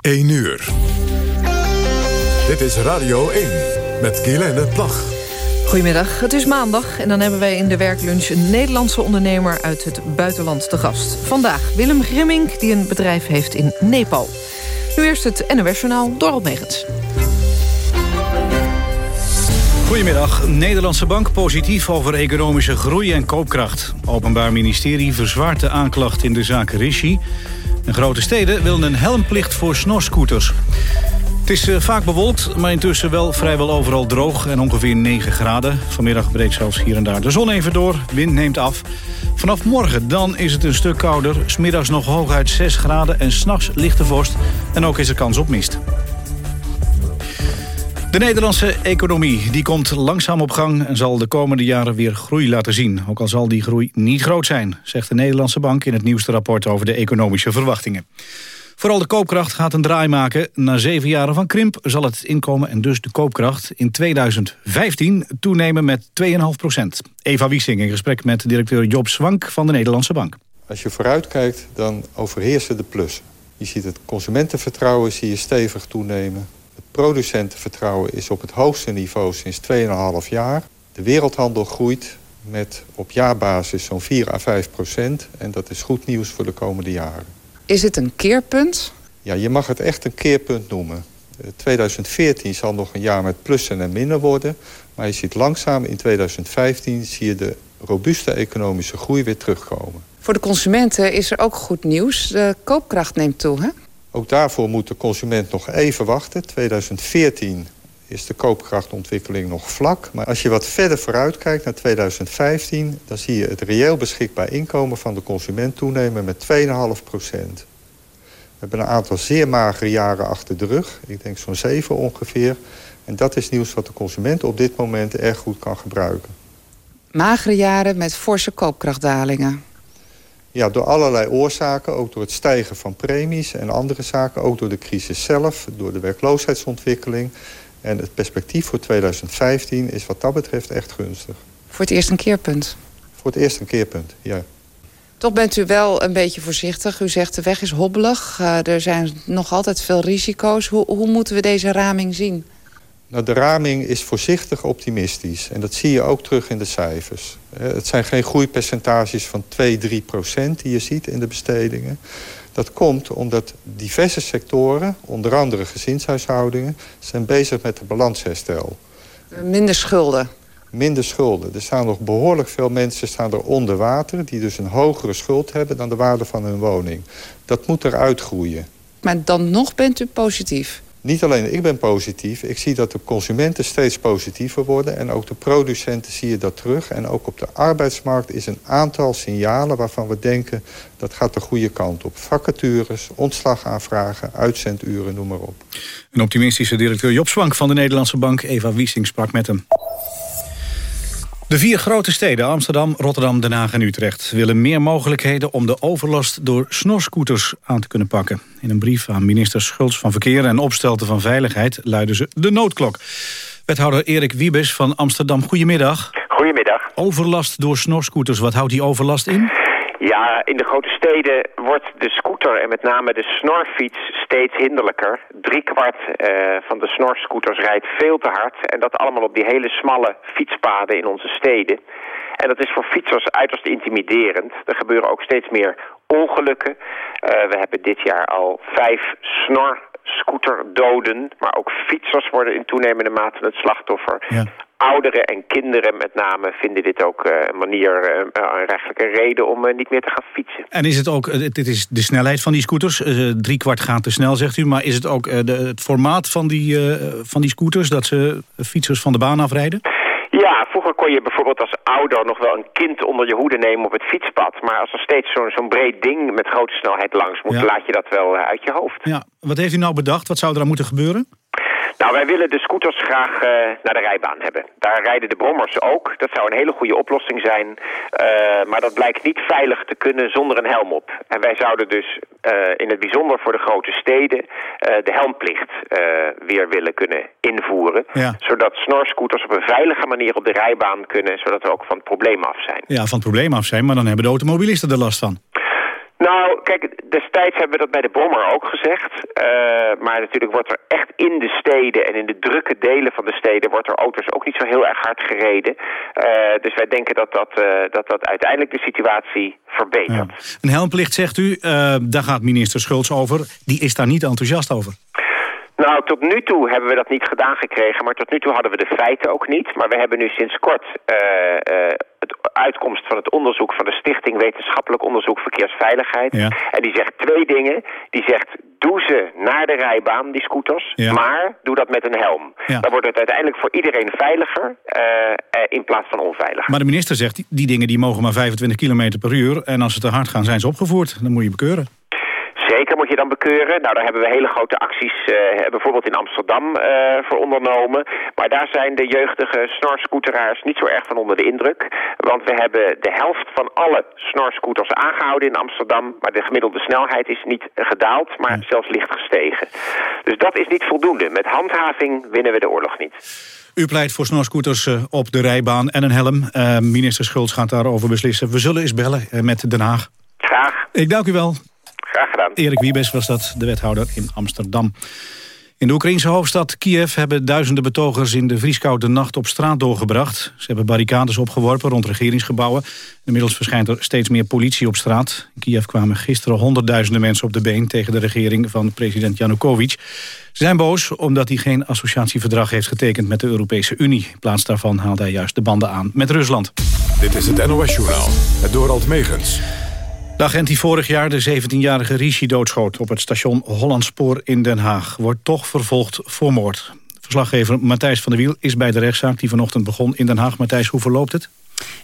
1 uur. Dit is Radio 1 met Guylaine Plag. Goedemiddag, het is maandag en dan hebben wij in de werklunch... een Nederlandse ondernemer uit het buitenland te gast. Vandaag Willem Grimming, die een bedrijf heeft in Nepal. Nu eerst het NOS-journaal, Dorald Megens. Goedemiddag. Nederlandse Bank positief over economische groei en koopkracht. Openbaar Ministerie verzwaart de aanklacht in de zaak Rishi. En grote steden willen een helmplicht voor snorscooters. Het is eh, vaak bewolkt, maar intussen wel vrijwel overal droog en ongeveer 9 graden. Vanmiddag breekt zelfs hier en daar de zon even door, wind neemt af. Vanaf morgen dan is het een stuk kouder, smiddags nog hooguit 6 graden en s'nachts lichte vorst. En ook is er kans op mist. De Nederlandse economie die komt langzaam op gang... en zal de komende jaren weer groei laten zien. Ook al zal die groei niet groot zijn, zegt de Nederlandse Bank... in het nieuwste rapport over de economische verwachtingen. Vooral de koopkracht gaat een draai maken. Na zeven jaren van krimp zal het inkomen en dus de koopkracht... in 2015 toenemen met 2,5 procent. Eva Wiesing in gesprek met directeur Job Swank van de Nederlandse Bank. Als je vooruitkijkt, dan overheersen de plussen. Je ziet het consumentenvertrouwen zie je stevig toenemen. Producentenvertrouwen is op het hoogste niveau sinds 2,5 jaar. De wereldhandel groeit met op jaarbasis zo'n 4 à 5 procent. En dat is goed nieuws voor de komende jaren. Is het een keerpunt? Ja, je mag het echt een keerpunt noemen. 2014 eh, zal nog een jaar met plussen en minnen worden. Maar je ziet langzaam in 2015 zie je de robuuste economische groei weer terugkomen. Voor de consumenten is er ook goed nieuws. De koopkracht neemt toe, hè? Ook daarvoor moet de consument nog even wachten. 2014 is de koopkrachtontwikkeling nog vlak. Maar als je wat verder vooruit kijkt naar 2015... dan zie je het reëel beschikbaar inkomen van de consument toenemen met 2,5 procent. We hebben een aantal zeer magere jaren achter de rug. Ik denk zo'n 7 ongeveer. En dat is nieuws wat de consument op dit moment erg goed kan gebruiken. Magere jaren met forse koopkrachtdalingen. Ja, door allerlei oorzaken, ook door het stijgen van premies en andere zaken... ook door de crisis zelf, door de werkloosheidsontwikkeling. En het perspectief voor 2015 is wat dat betreft echt gunstig. Voor het eerst een keerpunt? Voor het eerst een keerpunt, ja. Toch bent u wel een beetje voorzichtig. U zegt de weg is hobbelig, uh, er zijn nog altijd veel risico's. Hoe, hoe moeten we deze raming zien? Nou, de raming is voorzichtig optimistisch. En dat zie je ook terug in de cijfers. Het zijn geen groeipercentages van 2, 3 procent die je ziet in de bestedingen. Dat komt omdat diverse sectoren, onder andere gezinshuishoudingen... zijn bezig met het balansherstel. Minder schulden. Minder schulden. Er staan nog behoorlijk veel mensen staan er onder water... die dus een hogere schuld hebben dan de waarde van hun woning. Dat moet eruit groeien. Maar dan nog bent u positief? Niet alleen ik ben positief, ik zie dat de consumenten steeds positiever worden... en ook de producenten zie je dat terug. En ook op de arbeidsmarkt is een aantal signalen waarvan we denken... dat gaat de goede kant op. Vacatures, ontslagaanvragen, uitzenduren, noem maar op. Een optimistische directeur Job van de Nederlandse Bank... Eva Wiesing sprak met hem. De vier grote steden Amsterdam, Rotterdam, Den Haag en Utrecht... willen meer mogelijkheden om de overlast door snorscooters aan te kunnen pakken. In een brief aan minister Schultz van Verkeer en Opstelten van Veiligheid... luiden ze de noodklok. Wethouder Erik Wiebes van Amsterdam, goedemiddag. Goedemiddag. Overlast door snorscooters, wat houdt die overlast in? Ja, in de grote steden wordt de scooter en met name de snorfiets steeds hinderlijker. Driekwart uh, van de snorscooters rijdt veel te hard. En dat allemaal op die hele smalle fietspaden in onze steden. En dat is voor fietsers uiterst intimiderend. Er gebeuren ook steeds meer ongelukken. Uh, we hebben dit jaar al vijf snor scooterdoden, maar ook fietsers worden in toenemende mate het slachtoffer. Ja ouderen en kinderen met name vinden dit ook eh, een manier, eh, een rechtelijke reden om eh, niet meer te gaan fietsen. En is het ook, dit is de snelheid van die scooters, drie kwart gaat te snel zegt u, maar is het ook de, het formaat van die, van die scooters dat ze fietsers van de baan afrijden? Ja, vroeger kon je bijvoorbeeld als ouder nog wel een kind onder je hoede nemen op het fietspad. Maar als er steeds zo'n zo'n breed ding met grote snelheid langs moet, laat je dat wel uit je hoofd. Ja, wat heeft u nou bedacht? Wat zou er aan moeten gebeuren? Nou, wij willen de scooters graag uh, naar de rijbaan hebben. Daar rijden de brommers ook. Dat zou een hele goede oplossing zijn. Uh, maar dat blijkt niet veilig te kunnen zonder een helm op. En wij zouden dus uh, in het bijzonder voor de grote steden de helmplicht weer willen kunnen invoeren. Ja. Zodat snorscooters op een veilige manier op de rijbaan kunnen. Zodat we ook van het probleem af zijn. Ja, van het probleem af zijn. Maar dan hebben de automobilisten er last van. Nou, kijk, destijds hebben we dat bij de bommer ook gezegd. Uh, maar natuurlijk wordt er echt in de steden en in de drukke delen van de steden... wordt er auto's ook niet zo heel erg hard gereden. Uh, dus wij denken dat dat, uh, dat dat uiteindelijk de situatie verbetert. Ja. Een helmplicht, zegt u, daar gaat minister Schultz over. Die is daar niet enthousiast over. Nou, tot nu toe hebben we dat niet gedaan gekregen, maar tot nu toe hadden we de feiten ook niet. Maar we hebben nu sinds kort uh, uh, uitkomst van het onderzoek van de Stichting Wetenschappelijk Onderzoek Verkeersveiligheid. Ja. En die zegt twee dingen. Die zegt, doe ze naar de rijbaan, die scooters, Ja. maar doe dat met een helm. Ja. Dan wordt het uiteindelijk voor iedereen veiliger uh, in plaats van onveiliger. Maar de minister zegt, die, die dingen die mogen maar 25 km per uur. En als ze te hard gaan, zijn ze opgevoerd. Dan moet je bekeuren. Je dan bekeuren. Nou, daar hebben we hele grote acties, uh, bijvoorbeeld in Amsterdam, uh, voor ondernomen. Maar daar zijn de jeugdige snorscooteraars niet zo erg van onder de indruk. Want we hebben de helft van alle snorscooters aangehouden in Amsterdam. Maar de gemiddelde snelheid is niet gedaald, maar Ja. zelfs licht gestegen. Dus dat is niet voldoende. Met handhaving winnen we de oorlog niet. U pleit voor snorscooters uh, op de rijbaan en een helm. Uh, minister Schultz gaat daarover beslissen. We zullen eens bellen met Den Haag. Graag, Ik dank u wel. Graag gedaan. Erik Wiebes was dat, de wethouder in Amsterdam. In de Oekraïnse hoofdstad Kiev hebben duizenden betogers in de vrieskoude nacht op straat doorgebracht. Ze hebben barricades opgeworpen rond regeringsgebouwen. Inmiddels verschijnt er steeds meer politie op straat. In Kiev kwamen gisteren honderdduizenden mensen op de been tegen de regering van president Yanukovych. Ze zijn boos omdat hij geen associatieverdrag heeft getekend met de Europese Unie. In plaats daarvan haalde hij juist de banden aan met Rusland. Dit is het NOS-journaal, het Dorald Megens. De agent die vorig jaar de 17-jarige Rishi doodschoot... op het station Hollandspoor in Den Haag... wordt toch vervolgd voor moord. Verslaggever Matthijs van der Wiel is bij de rechtszaak... die vanochtend begon in Den Haag. Matthijs, hoe verloopt het?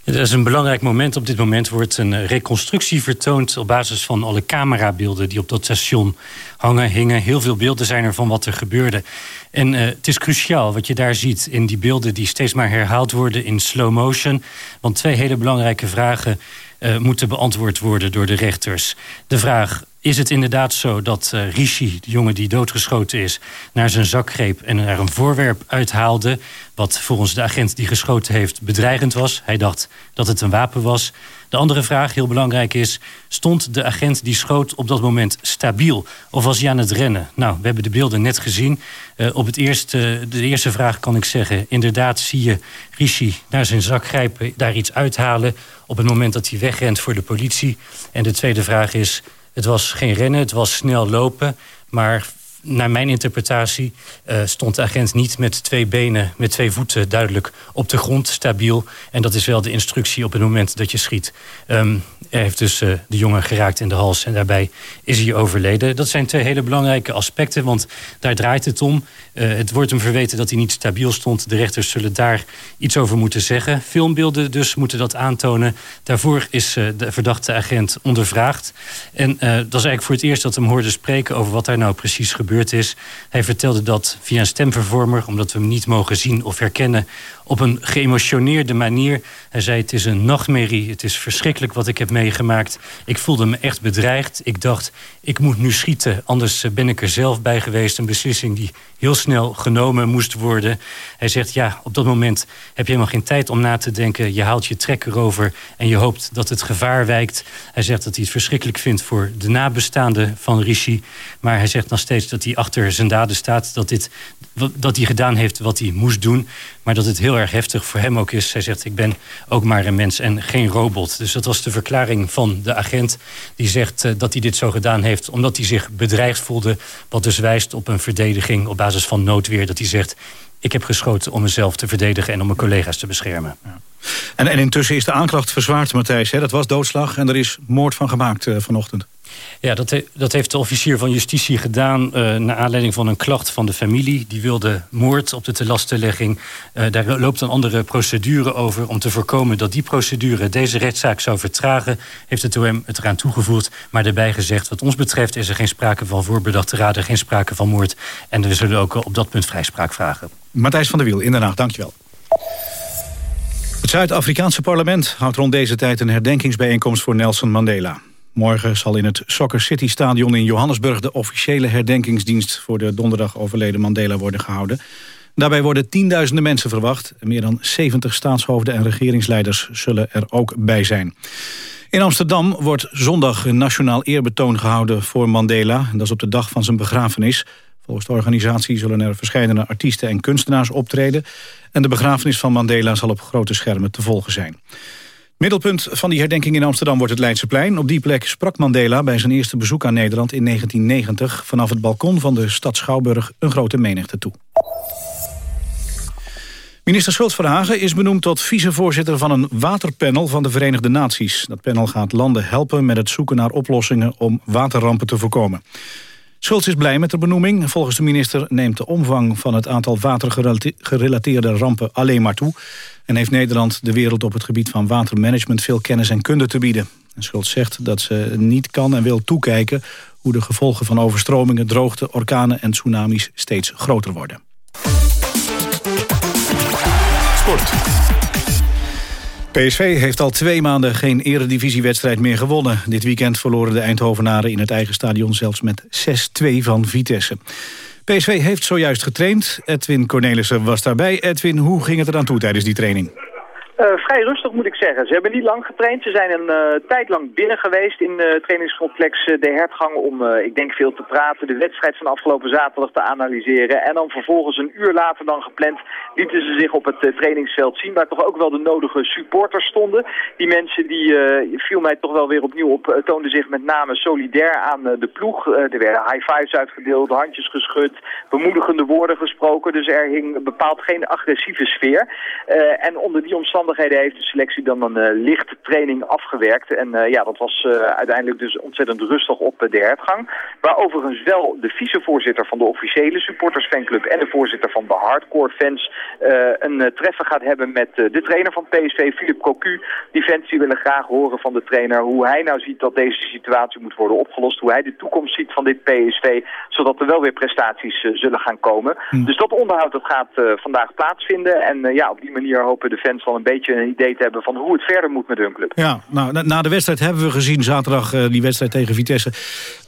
Dat is een belangrijk moment. Op dit moment wordt een reconstructie vertoond... op basis van alle camerabeelden die op dat station hangen, hingen. Heel veel beelden zijn er van wat er gebeurde. En uh, het is cruciaal wat je daar ziet in die beelden... die steeds maar herhaald worden in slow motion. Want twee hele belangrijke vragen moeten beantwoord worden door de rechters. De vraag, is het inderdaad zo dat uh, Rishi, de jongen die doodgeschoten is... naar zijn zak greep en er een voorwerp uithaalde... wat volgens de agent die geschoten heeft bedreigend was? Hij dacht dat het een wapen was. De andere vraag, heel belangrijk is... stond de agent die schoot op dat moment stabiel? Of was hij aan het rennen? Nou, we hebben de beelden net gezien. Uh, op het eerste, de eerste vraag kan ik zeggen... inderdaad zie je Rishi naar zijn zak grijpen, daar iets uithalen... op het moment dat hij wegrent voor de politie. En de tweede vraag is... Het was geen rennen, het was snel lopen. Maar naar mijn interpretatie uh, stond de agent niet met twee benen, met twee voeten duidelijk op de grond, stabiel. En dat is wel de instructie op het moment dat je schiet. Um, hij heeft dus uh, de jongen geraakt in de hals en daarbij is hij overleden. Dat zijn twee hele belangrijke aspecten, want daar draait het om. Uh, het wordt hem verweten dat hij niet stabiel stond. De rechters zullen daar iets over moeten zeggen. Filmbeelden dus moeten dat aantonen. Daarvoor is de verdachte agent ondervraagd. En dat is eigenlijk voor het eerst dat hem hoorden spreken over wat daar nou precies is. Hij vertelde dat via een stemvervormer, omdat we hem niet mogen zien of herkennen, op een geëmotioneerde manier. Hij zei: Het is een nachtmerrie, het is verschrikkelijk wat ik heb meegemaakt. Ik voelde me echt bedreigd. Ik dacht: Ik moet nu schieten, anders ben ik er zelf bij geweest. Een beslissing die heel snel genomen moest worden. Hij zegt: Ja, op dat moment heb je helemaal geen tijd om na te denken. Je haalt je trekker over en je hoopt dat het gevaar wijkt. Hij zegt dat hij het verschrikkelijk vindt voor de nabestaanden van Rishi. Maar hij zegt nog steeds hij achter zijn daden staat. Dat, dit, dat hij gedaan heeft wat hij moest doen. Maar dat het heel erg heftig voor hem ook is. Hij zegt, ik ben ook maar een mens en geen robot. Dus dat was de verklaring van de agent. Die zegt uh, dat hij dit zo gedaan heeft omdat hij zich bedreigd voelde. Wat dus wijst op een verdediging op basis van noodweer. Dat hij zegt, ik heb geschoten om mezelf te verdedigen en om mijn collega's te beschermen. Ja. En, en, intussen is de aanklacht verzwaard, Matthijs. Dat was doodslag en er is moord van gemaakt uh, vanochtend. Ja, dat, dat, heeft de officier van justitie gedaan... Uh, naar aanleiding van een klacht van de familie. Die wilde moord op de telastenlegging. Uh, daar loopt een andere procedure over... om te voorkomen dat die procedure deze rechtszaak zou vertragen... heeft het OM het eraan toegevoegd. Maar daarbij gezegd, wat ons betreft is er geen sprake van voorbedachte raden... geen sprake van moord. En we zullen ook op dat punt vrijspraak vragen. Matthijs van der Wiel, in Den Haag, dankjewel. Het Zuid-Afrikaanse parlement houdt rond deze tijd een herdenkingsbijeenkomst voor Nelson Mandela. Morgen zal in het Soccer City Stadion in Johannesburg... de officiële herdenkingsdienst voor de donderdag overleden Mandela worden gehouden. Daarbij worden tienduizenden mensen verwacht. Meer dan 70 staatshoofden en regeringsleiders zullen er ook bij zijn. In Amsterdam wordt zondag een nationaal eerbetoon gehouden voor Mandela. Dat is op de dag van zijn begrafenis. Volgens de organisatie zullen er verschillende artiesten en kunstenaars optreden. En de begrafenis van Mandela zal op grote schermen te volgen zijn. Middelpunt van die herdenking in Amsterdam wordt het Leidseplein. Op die plek sprak Mandela bij zijn eerste bezoek aan Nederland in 1990... vanaf het balkon van de stad Schouwburg een grote menigte toe. Minister Schultz Verhagen is benoemd tot vicevoorzitter van een waterpanel van de Verenigde Naties. Dat panel gaat landen helpen met het zoeken naar oplossingen om waterrampen te voorkomen. Schultz is blij met de benoeming. Volgens de minister neemt de omvang van het aantal watergerelateerde rampen alleen maar toe. En heeft Nederland de wereld op het gebied van watermanagement veel kennis en kunde te bieden. En Schultz zegt dat ze niet kan en wil toekijken hoe de gevolgen van overstromingen, droogte, orkanen en tsunamis steeds groter worden. Sport. PSV heeft al twee maanden geen eredivisiewedstrijd meer gewonnen. Dit weekend verloren de Eindhovenaren in het eigen stadion zelfs met 6-2 van Vitesse. PSV heeft zojuist getraind. Edwin Cornelissen was daarbij. Edwin, hoe ging het eraan toe tijdens die training? Uh, vrij rustig moet ik zeggen. Ze hebben niet lang getraind. Ze zijn een uh, tijd lang binnen geweest in het trainingscomplex De Hertgang om, ik denk veel te praten, de wedstrijd van afgelopen zaterdag te analyseren. En dan vervolgens een uur later dan gepland lieten ze zich op het trainingsveld zien, waar toch ook wel de nodige supporters stonden. Die mensen die, viel mij toch wel weer opnieuw op, toonden zich met name solidair aan de ploeg. er werden high fives uitgedeeld, handjes geschud, bemoedigende woorden gesproken. Dus er hing bepaald geen agressieve sfeer. en onder die omstandigheden omstandigheden heeft de selectie dan een uh, lichte training afgewerkt. En uh, ja, dat was uh, uiteindelijk dus ontzettend rustig op de hertgang. Waar overigens wel de vicevoorzitter van de officiële supportersfanclub en de voorzitter van de hardcore fans een treffen gaat hebben met de trainer van PSV, Philip Cocu. Die fans die willen graag horen van de trainer hoe hij nou ziet dat deze situatie moet worden opgelost. Hoe hij de toekomst ziet van dit PSV, zodat er wel weer prestaties zullen gaan komen. Hm. Dus dat onderhoud dat gaat vandaag plaatsvinden. En ja, op die manier hopen de fans wel een beetje beetje een idee te hebben van hoe het verder moet met hun club. Ja, nou, na, na de wedstrijd hebben we gezien, zaterdag uh, die wedstrijd tegen Vitesse...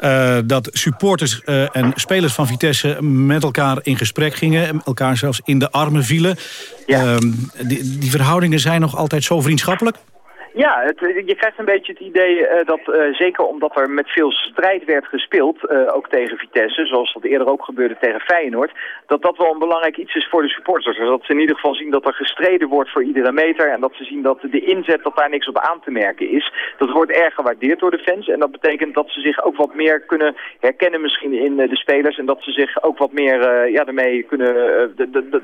Uh, dat supporters uh, en spelers van Vitesse met elkaar in gesprek gingen... elkaar zelfs in de armen vielen. Ja. Ehm, die, die verhoudingen zijn nog altijd zo vriendschappelijk? Ja, het, je krijgt een beetje het idee uh, dat uh, zeker omdat er met veel strijd werd gespeeld, uh, ook tegen Vitesse, zoals dat eerder ook gebeurde tegen Feyenoord, dat dat wel een belangrijk iets is voor de supporters. Dat ze in ieder geval zien dat er gestreden wordt voor iedere meter en dat ze zien dat de inzet, dat daar niks op aan te merken is. Dat wordt erg gewaardeerd door de fans en dat betekent dat ze zich ook wat meer kunnen herkennen misschien in de spelers en dat ze zich ook wat meer ja, daarmee kunnen,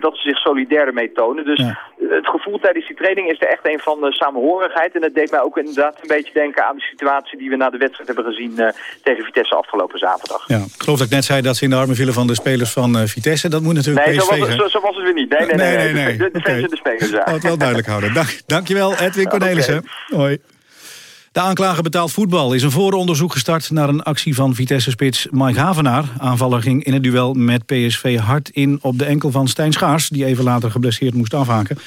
dat ze zich solidair ermee tonen. Dus het gevoel tijdens die training is er echt een van samenhorigheid het deed mij ook inderdaad een beetje denken aan de situatie die we na de wedstrijd hebben gezien uh, tegen Vitesse afgelopen zaterdag. Ja, ik geloof dat ik net zei dat ze in de armen vielen van de spelers van uh, Vitesse. Dat moet natuurlijk nee, PSV zo was, het, zo, zo was het weer niet. Nee, nee, nee. nee, nee, nee. De, de, okay. de spelers, ja. het wel duidelijk houden. Dank, dankjewel Edwin Cornelissen. Okay. Hoi. De aanklager betaald voetbal is een vooronderzoek gestart... naar een actie van Vitesse-spits Mike Havenaar. Aanvaller ging in het duel met PSV hard in op de enkel van Stijn Schaars... die even later geblesseerd moest afhaken.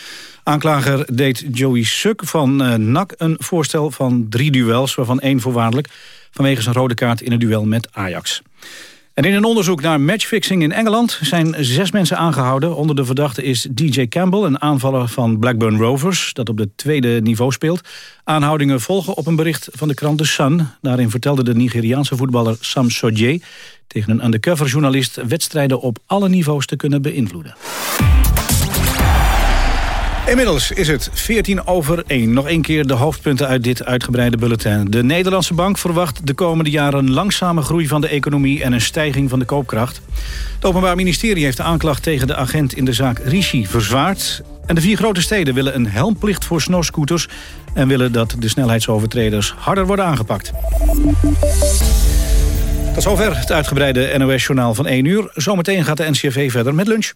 Aanklager deed Joey Suk van uh, NAC een voorstel van drie duels... waarvan één voorwaardelijk vanwege zijn rode kaart in het duel met Ajax. In een onderzoek naar matchfixing in Engeland zijn zes mensen aangehouden. Onder de verdachte is DJ Campbell, een aanvaller van Blackburn Rovers... dat op het tweede niveau speelt. Aanhoudingen volgen op een bericht van de krant The Sun. Daarin vertelde de Nigeriaanse voetballer Sam Sodje... tegen een undercover journalist wedstrijden op alle niveaus te kunnen beïnvloeden. Inmiddels is het 14 over 1. Nog één keer de hoofdpunten uit dit uitgebreide bulletin. De Nederlandse bank verwacht de komende jaren langzame groei van de economie en een stijging van de koopkracht. Het Openbaar Ministerie heeft de aanklacht tegen de agent in de zaak Rishi verzwaard. En de vier grote steden willen een helmplicht voor snorscooters... en willen dat de snelheidsovertreders harder worden aangepakt. Tot zover het uitgebreide NOS-journaal van 1 uur. Zometeen gaat de NCRV verder met lunch.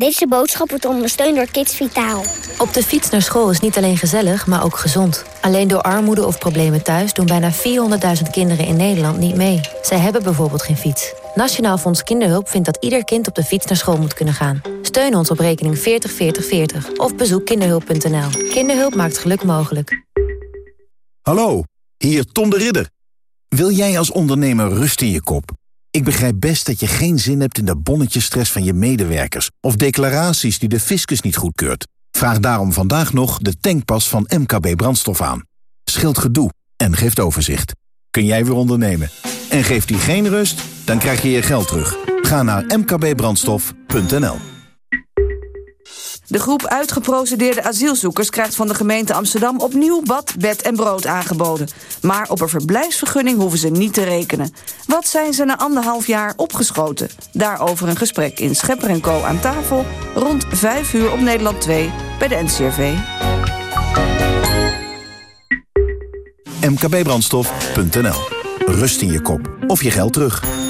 Deze boodschap wordt ondersteund door Kids Vitaal. Op de fiets naar school is niet alleen gezellig, maar ook gezond. Alleen door armoede of problemen thuis doen bijna 400.000 kinderen in Nederland niet mee. Zij hebben bijvoorbeeld geen fiets. Nationaal Fonds Kinderhulp vindt dat ieder kind op de fiets naar school moet kunnen gaan. Steun ons op rekening 404040 of bezoek kinderhulp.nl. Kinderhulp maakt geluk mogelijk. Hallo, hier Tom de Ridder. Wil jij als ondernemer rust in je kop? Ik begrijp best dat je geen zin hebt in de bonnetjesstress van je medewerkers... of declaraties die de fiscus niet goedkeurt. Vraag daarom vandaag nog de tankpas van MKB Brandstof aan. Scheelt gedoe en geeft overzicht. Kun jij weer ondernemen? En geeft die geen rust? Dan krijg je je geld terug. Ga naar mkbbrandstof.nl De groep uitgeprocedeerde asielzoekers krijgt van de gemeente Amsterdam opnieuw bad, bed en brood aangeboden. Maar op een verblijfsvergunning hoeven ze niet te rekenen. Wat zijn ze na anderhalf jaar opgeschoten? Daarover een gesprek in Schepper Co aan tafel rond 5 uur op Nederland 2 bij de NCRV. mkbbrandstof.nl Rust in je kop of je geld terug.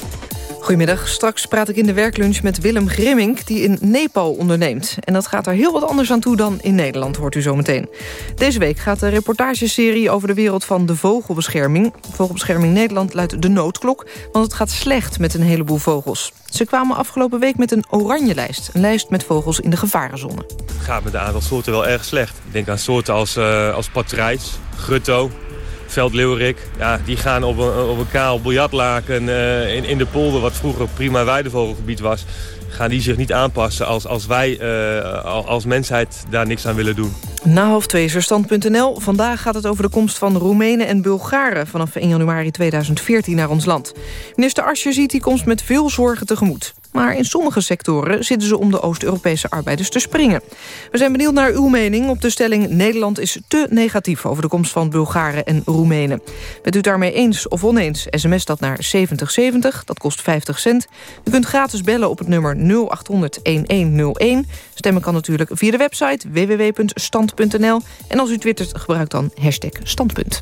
Goedemiddag, straks praat ik in de werklunch met Willem Grimmink... die in Nepal onderneemt. En dat gaat er heel wat anders aan toe dan in Nederland, hoort u zo meteen. Deze week gaat de reportageserie over de wereld van de vogelbescherming. Vogelbescherming Nederland luidt de noodklok... want het gaat slecht met een heleboel vogels. Ze kwamen afgelopen week met een oranje lijst. Een lijst met vogels in de gevarenzone. Het gaat met de aantal soorten wel erg slecht. Ik denk aan soorten als, uh, als patrijs, grutto, veldleeuwerik. Ja, die gaan op een, op een kaal biljartlaken uh, in, in de polder... wat vroeger prima weidevogelgebied was... gaan die zich niet aanpassen als, als wij uh, als mensheid daar niks aan willen doen. Na half twee. Vandaag gaat het over de komst van Roemenen en Bulgaren... vanaf 1 januari 2014 naar ons land. Minister Asje ziet die komst met veel zorgen tegemoet. Maar in sommige sectoren zitten ze om de Oost-Europese arbeiders te springen. We zijn benieuwd naar uw mening op de stelling... Nederland is te negatief over de komst van Bulgaren en Roemenen. Bent u daarmee eens of oneens? SMS dat naar 7070, dat kost 50 cent. U kunt gratis bellen op het nummer 0800-1101. Stemmen kan natuurlijk via de website www.stand.nl. En als u twittert, gebruik dan hashtag standpunt.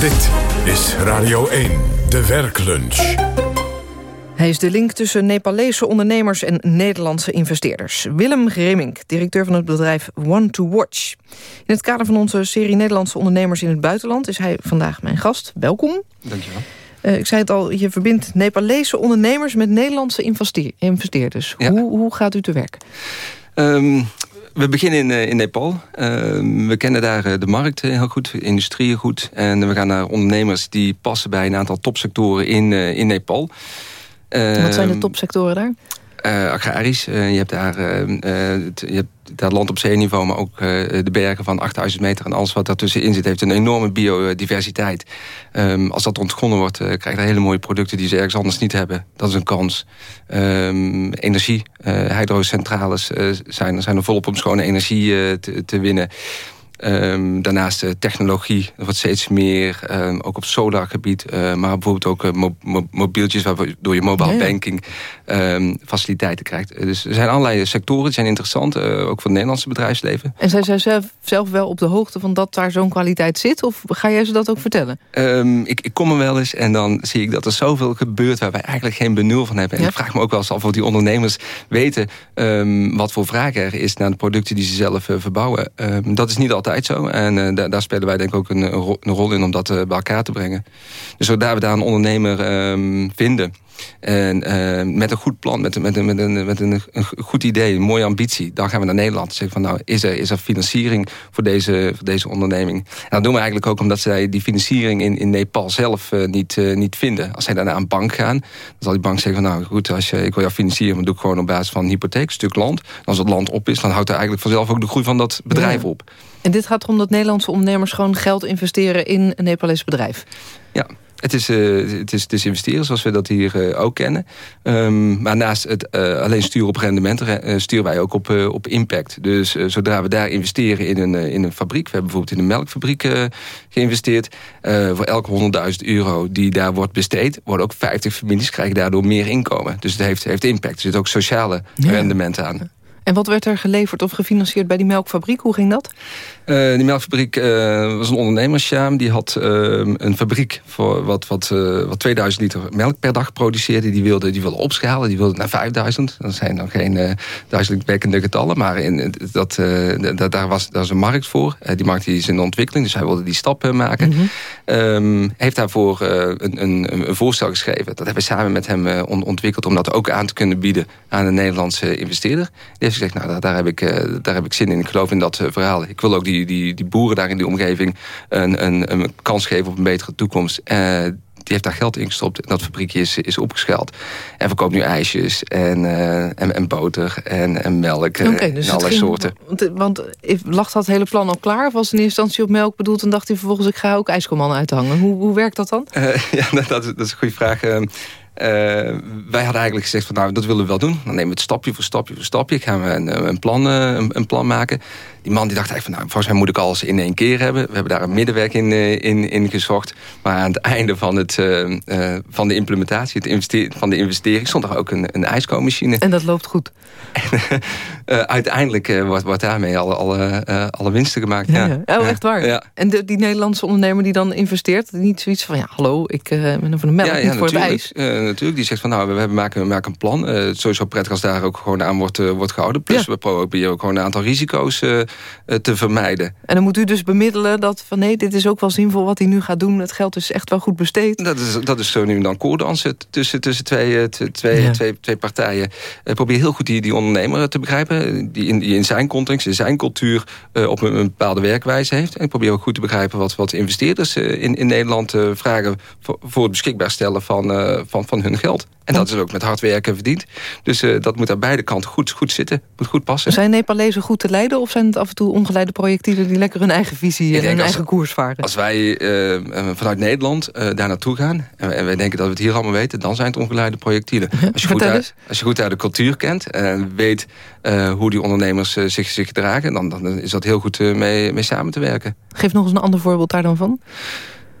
Dit is Radio 1, de werklunch. Hij is de link tussen Nepalese ondernemers en Nederlandse investeerders. Willem Gremink, directeur van het bedrijf One to Watch. In het kader van onze serie Nederlandse ondernemers in het buitenland... is hij vandaag mijn gast. Welkom. Dankjewel. Uh, ik zei het al, je verbindt Nepalese ondernemers met Nederlandse investeerders. Ja. Hoe, hoe gaat u te werk? Um, we beginnen in, uh, in Nepal. Uh, we kennen daar uh, de markt heel goed, industrieën goed. En we gaan naar ondernemers die passen bij een aantal topsectoren in, in Nepal. Wat zijn de topsectoren daar? Uh, agrarisch. Uh, je hebt daar uh, je hebt land op zeeniveau, maar ook de bergen van 8000 meter en alles wat daartussenin zit, heeft een enorme biodiversiteit. Um, als dat ontgonnen wordt, krijg je hele mooie producten die ze ergens anders niet hebben. Dat is een kans. Um, energie, hydrocentrales zijn, zijn er volop om schone energie te, te winnen. Um, daarnaast uh, technologie, wordt steeds meer, um, ook op solargebied, uh, maar bijvoorbeeld ook uh, mo mo mobieltjes waardoor je mobile ja, banking um, faciliteiten krijgt. Dus er zijn allerlei sectoren die zijn interessant, ook voor het Nederlandse bedrijfsleven. En zijn zij zelf, zelf wel op de hoogte van dat daar zo'n kwaliteit zit? Of ga jij ze dat ook vertellen? ik, ik, kom er wel eens en dan zie ik dat er zoveel gebeurt waar wij eigenlijk geen benul van hebben. En ja. ik vraag me ook wel eens af of die ondernemers weten wat voor vraag er is naar de producten die ze zelf verbouwen. dat is niet altijd altijd zo. En uh, daar, daar spelen wij denk ik ook een, een, rol in om dat uh, bij elkaar te brengen. Dus zodra we daar een ondernemer um, vinden... En uh, met een goed plan, met, met, met, een, met een, een, goed idee, een mooie ambitie... dan gaan we naar Nederland. Zeggen van, nou, is er, is er financiering voor deze, voor deze onderneming? En dat doen we eigenlijk ook omdat zij die financiering in, in Nepal zelf uh, niet, uh, niet vinden. Als zij dan naar een bank gaan, dan zal die bank zeggen van... nou goed, als je, ik wil jou financieren, maar doe ik gewoon op basis van een hypotheek, een stuk land. En als het land op is, dan houdt er eigenlijk vanzelf ook de groei van dat bedrijf ja. op. En dit gaat erom dat Nederlandse ondernemers gewoon geld investeren in een Nepalese bedrijf? Ja, het is, uh, het, is, het is investeren zoals we dat hier uh, ook kennen. Um, maar naast het uh, alleen sturen op rendementen... sturen wij ook op, op impact. Dus zodra we daar investeren in een, in een fabriek... we hebben bijvoorbeeld in een melkfabriek geïnvesteerd... voor elke 100.000 euro die daar wordt besteed... worden ook 50 families krijgen daardoor meer inkomen. Dus het heeft, heeft impact. Er zitten ook sociale ja. rendementen aan. En wat werd er geleverd of gefinancierd bij die melkfabriek? Hoe ging dat? Uh, die melkfabriek uh, was een ondernemerssjaam. Die had uh, een fabriek voor wat, wat, wat 2000 liter melk per dag produceerde. Die wilde, die wilde opschalen, die wilde naar 5000. Dat zijn dan geen duizendwekkende getallen. Maar in, dat, daar, was, daar was een markt voor. die markt die is in ontwikkeling, dus hij wilde die stap maken. Mm -hmm. heeft daarvoor een, een, een, voorstel geschreven. Dat hebben we samen met hem ontwikkeld... om dat ook aan te kunnen bieden aan een Nederlandse investeerder. Die heeft gezegd, nou, daar, daar heb, ik, daar heb ik zin in. Ik geloof in dat verhaal. Ik wil ook die die, die, boeren daar in die omgeving een, een, een kans geven op een betere toekomst. Uh, die heeft daar geld in gestopt. En dat fabriekje is, is opgescheld. En verkoopt nu ijsjes en, uh, en, en, boter en, en melk okay, eh, dus en allerlei soorten. Want, want lag dat hele plan al klaar? Of was in eerste instantie op melk bedoeld en dacht hij vervolgens... ik ga ook ijskoman uithangen. Hoe, hoe werkt dat dan? Uh, ja, dat, dat, is een goede vraag. Uh, wij hadden eigenlijk gezegd van nou, dat willen we wel doen. Dan nemen we het stapje voor stapje voor stapje. Gaan we een, een plan, een, een, plan maken. Die man die dacht eigenlijk van nou, volgens mij moet ik alles in één keer hebben. We hebben daar een middenwerk in, in, in gezocht. Maar aan het einde van, het, uh, van de implementatie, het van de investering... stond er ook een, een ijskoommachine. En dat loopt goed? uiteindelijk wordt, wordt daarmee alle, alle, alle winsten gemaakt. Ja, ja. Oh, echt waar? Ja. En de, die Nederlandse ondernemer die dan investeert... niet zoiets van, ja, hallo, ik ben van de melk, niet voor het ijs natuurlijk. Die zegt van nou, we maken, we maken een plan. Het is sowieso prettig als daar ook gewoon aan wordt, wordt gehouden. Plus we proberen ook gewoon een aantal risico's te vermijden. En dan moet u dus bemiddelen dat van nee, dit is ook wel zinvol wat hij nu gaat doen. Het geld is echt wel goed besteed. Dat is, dat is zo nu dan koordansen tussen, tussen twee, twee, ja. twee, twee partijen. probeer heel goed die, die ondernemer te begrijpen. Die in, die in zijn context, in zijn cultuur op een, een, bepaalde werkwijze heeft. En ik probeer ook goed te begrijpen wat, wat investeerders in, in Nederland vragen... Voor, voor, het beschikbaar stellen van, van, van hun geld. En dat is ook met hard werken verdiend. Dus uh, dat moet aan beide kanten goed, goed zitten, moet goed passen. Zijn Nepalezen goed te leiden of zijn het af en toe ongeleide projectielen... die lekker hun eigen visie en hun eigen koers varen? Als wij uh, vanuit Nederland uh, daar naartoe gaan... En, en, wij denken dat we het hier allemaal weten... dan zijn het ongeleide projectielen. Als je, goed uit, als je goed uit de cultuur kent en weet hoe die ondernemers zich, zich dragen... Dan, dan is dat heel goed mee, mee samen te werken. Geef nog eens een ander voorbeeld daar dan van.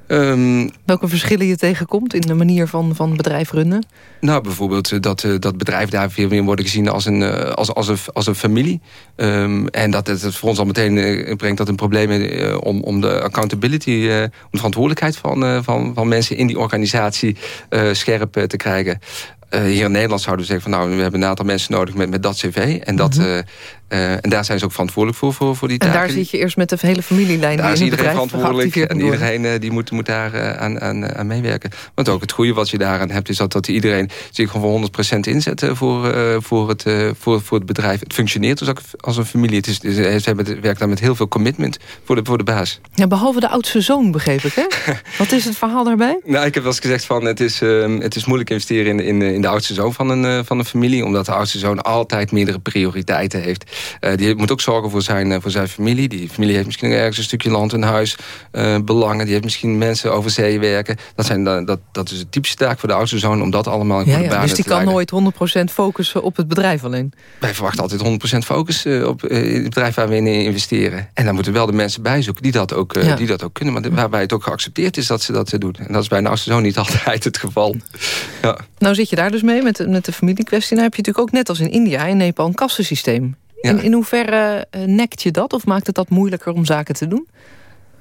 Um, Welke verschillen je tegenkomt in de manier van, van bedrijf runnen? Nou, bijvoorbeeld eh, dat, uh, dat bedrijven daar veel meer worden gezien als een, uh, als, als een, als een familie. Um, en dat het voor ons al meteen brengt dat een probleem om, om de accountability, om de verantwoordelijkheid van, van, van mensen in die organisatie scherp te krijgen. hier in Nederland zouden we zeggen van nou, we hebben een aantal mensen nodig met, met dat cv. En dat, mm uh, en daar zijn ze ook verantwoordelijk voor, voor, voor die taken. En daar zit je eerst met de hele familielijn daar in iedereen verantwoordelijk en iedereen uh, die moet, moet daar uh, aan, aan, aan meewerken. Want ook het goede wat je daaraan hebt is dat, dat iedereen zich gewoon voor 100% inzet voor, voor, het, voor, voor het bedrijf. Het functioneert dus ook als een familie. Het, is, ze hebben, werkt daar met heel veel commitment voor de, voor de baas. Ja, behalve de oudste zoon begreep ik, hè? wat is het verhaal daarbij? Nou, ik heb wel eens gezegd van het is, ehm, het is moeilijk investeren in, in, in de oudste zoon van een, van een familie. Omdat de oudste zoon altijd meerdere prioriteiten heeft. Uh, die moet ook zorgen voor zijn, uh, voor zijn familie. Die familie heeft misschien ergens een stukje land en huis uh, belangen. Die heeft misschien mensen over zee werken. Dat, zijn, dat, dat is de typische taak voor de oudste zoon om dat allemaal in ja, ja, Dus die kan nooit 100% focussen op het bedrijf alleen? Wij verwachten altijd 100% focus op het bedrijf waar we in investeren. En daar moeten wel de mensen bij zoeken die dat ook, ja. die dat ook kunnen. Maar waarbij het ook geaccepteerd is dat ze dat doen. En dat is bij een oudste zoon niet altijd het geval. Ja. Nou zit je daar dus mee met, met de familiekwestie. Nou heb je natuurlijk ook net als in India in Nepal een kassensysteem. In, in hoeverre uh, nekt je dat? Of maakt het dat moeilijker om zaken te doen?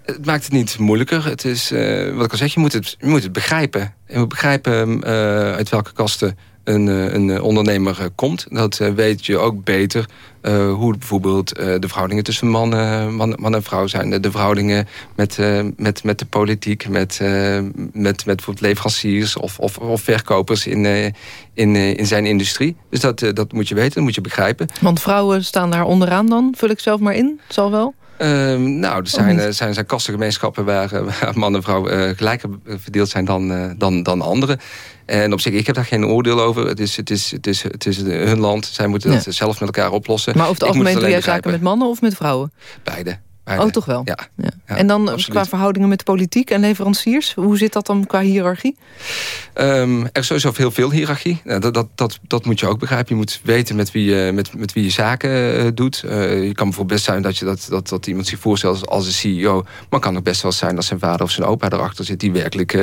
Het maakt het niet moeilijker. Het is, uh, wat ik al zeg, je moet het, je moet het begrijpen. Je moet begrijpen uh, uit welke kasten een, een ondernemer komt. Dat weet je ook beter hoe bijvoorbeeld de verhoudingen tussen man, en vrouw zijn. De, verhoudingen met, met, met de politiek, met, met, met leveranciers of, of, of verkopers in, in, in zijn industrie. Dus dat, dat moet je weten, dat moet je begrijpen. Want vrouwen staan daar onderaan dan? Vul ik zelf maar in, zal wel? Um, nou, er zijn, uh, zijn, zijn kastengemeenschappen waar, waar man en vrouw uh, gelijker verdeeld zijn dan, uh, dan, dan anderen. En op zich, ik heb daar geen oordeel over. Het is, het is, het is, het is hun land. Zij moeten dat zelf met elkaar oplossen. Maar over het algemeen doe jij zaken met mannen of met vrouwen? Beide. Oh, toch wel? Ja. ja. en dan absoluut. qua verhoudingen met politiek en leveranciers? Hoe zit dat dan qua hiërarchie? Um, er is sowieso heel veel hiërarchie. dat, dat, dat, dat, moet je ook begrijpen. Je moet weten met wie je, met, met wie je zaken uh, doet. Uh, je kan bijvoorbeeld best zijn dat, je dat, dat, dat iemand zich voorstelt als een CEO. Maar het kan ook best wel zijn dat zijn vader of zijn opa erachter zit... die werkelijk uh,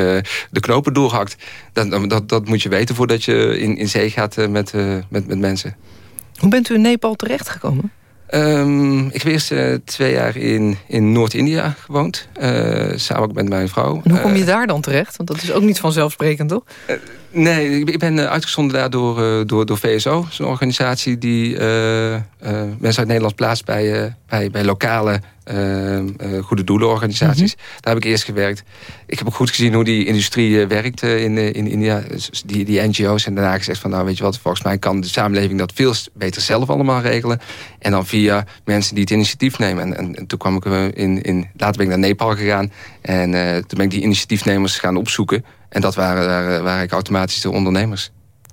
de knopen doorhakt. Dat, dat, dat moet je weten voordat je in, in zee gaat met, met, met mensen. Hoe bent u in Nepal terechtgekomen? Um, ik heb eerst uh, twee jaar in, in Noord-India gewoond. Uh, samen ook met mijn vrouw. En hoe kom je daar dan terecht? Want dat is ook niet vanzelfsprekend, toch? nee, ik ben uitgezonden daar door, door, door VSO. Zo'n organisatie die mensen uit Nederland plaatst bij, bij, bij lokale uh, goede doelenorganisaties. Mm Daar heb ik eerst gewerkt. Ik heb ook goed gezien hoe die industrie uh, werkt in, in India. Dus die, die NGO's. En daarna gezegd van nou weet je wat, volgens mij kan de samenleving dat veel beter zelf allemaal regelen. En dan via mensen die het initiatief nemen. En, en, toen kwam ik in, in, later ben ik naar Nepal gegaan. En toen ben ik die initiatiefnemers gaan opzoeken. En dat waren, waren, waren ik automatisch de ondernemers.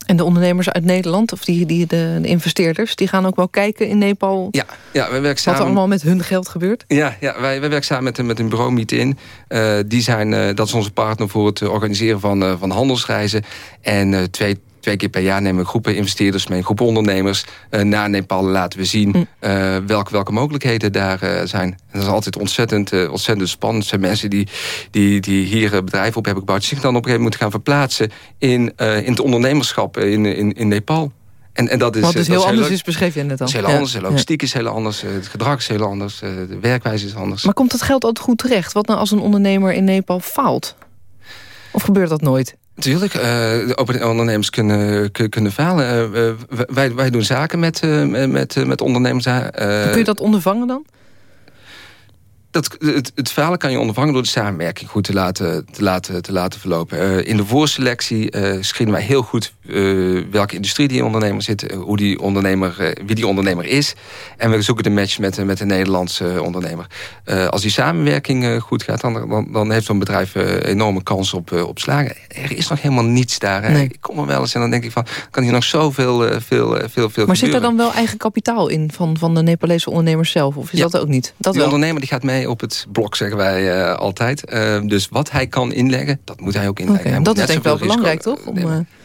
En de ondernemers uit Nederland, of die, die, de, de, investeerders... die gaan ook wel kijken in Nepal ja, ja, wij werken samen, wat er allemaal met hun geld gebeurt? Ja, ja wij, wij werken samen met, met een bureau Meet In. Uh, die zijn, uh, dat is onze partner voor het organiseren van, uh, van handelsreizen. En twee twee keer per jaar nemen we groepen investeerders mee, groepen ondernemers uh, naar Nepal laten we zien mm. uh, welke, welke mogelijkheden daar uh, zijn. En dat is altijd ontzettend, ontzettend spannend. Het zijn mensen die, die, die hier bedrijven op hebben gebouwd, zich dan op een gegeven moment gaan verplaatsen in, in het ondernemerschap in, in, in Nepal. En, en dat is, Wat dus heel anders is, beschreef je net al. Het is heel anders, de logistiek is heel anders, het gedrag is heel anders, de werkwijze is anders. Maar komt dat geld altijd goed terecht? Wat nou als een ondernemer in Nepal faalt? Of gebeurt dat nooit? Tuurlijk, uh, ondernemers kunnen, kunnen falen. Uh, wij, wij doen zaken met, uh, met, met ondernemers. Kun je dat ondervangen dan? Dat, het, het falen kan je ondervangen door de samenwerking goed te laten, te laten, te laten verlopen. Uh, in de voorselectie uh, screenen wij heel goed uh, welke industrie die ondernemer zit, hoe die ondernemer, wie die ondernemer is. En we zoeken de match met, met een Nederlandse ondernemer. als die samenwerking goed gaat, dan, dan, dan heeft zo'n bedrijf enorme kans op, op slagen. Er is nog helemaal niets daar. Nee. Ik kom er wel eens en dan denk ik van, kan hier nog zoveel veel, veel, veel Maar zit er dan wel eigen kapitaal in van, van de Nepalese ondernemers zelf? Of is dat ook niet? Dat die ondernemer die gaat mee op het blok, zeggen wij uh, altijd. Uh, dus wat hij kan inleggen, dat moet hij ook inleggen. Okay, dat is denk ik wel belangrijk, toch? Om,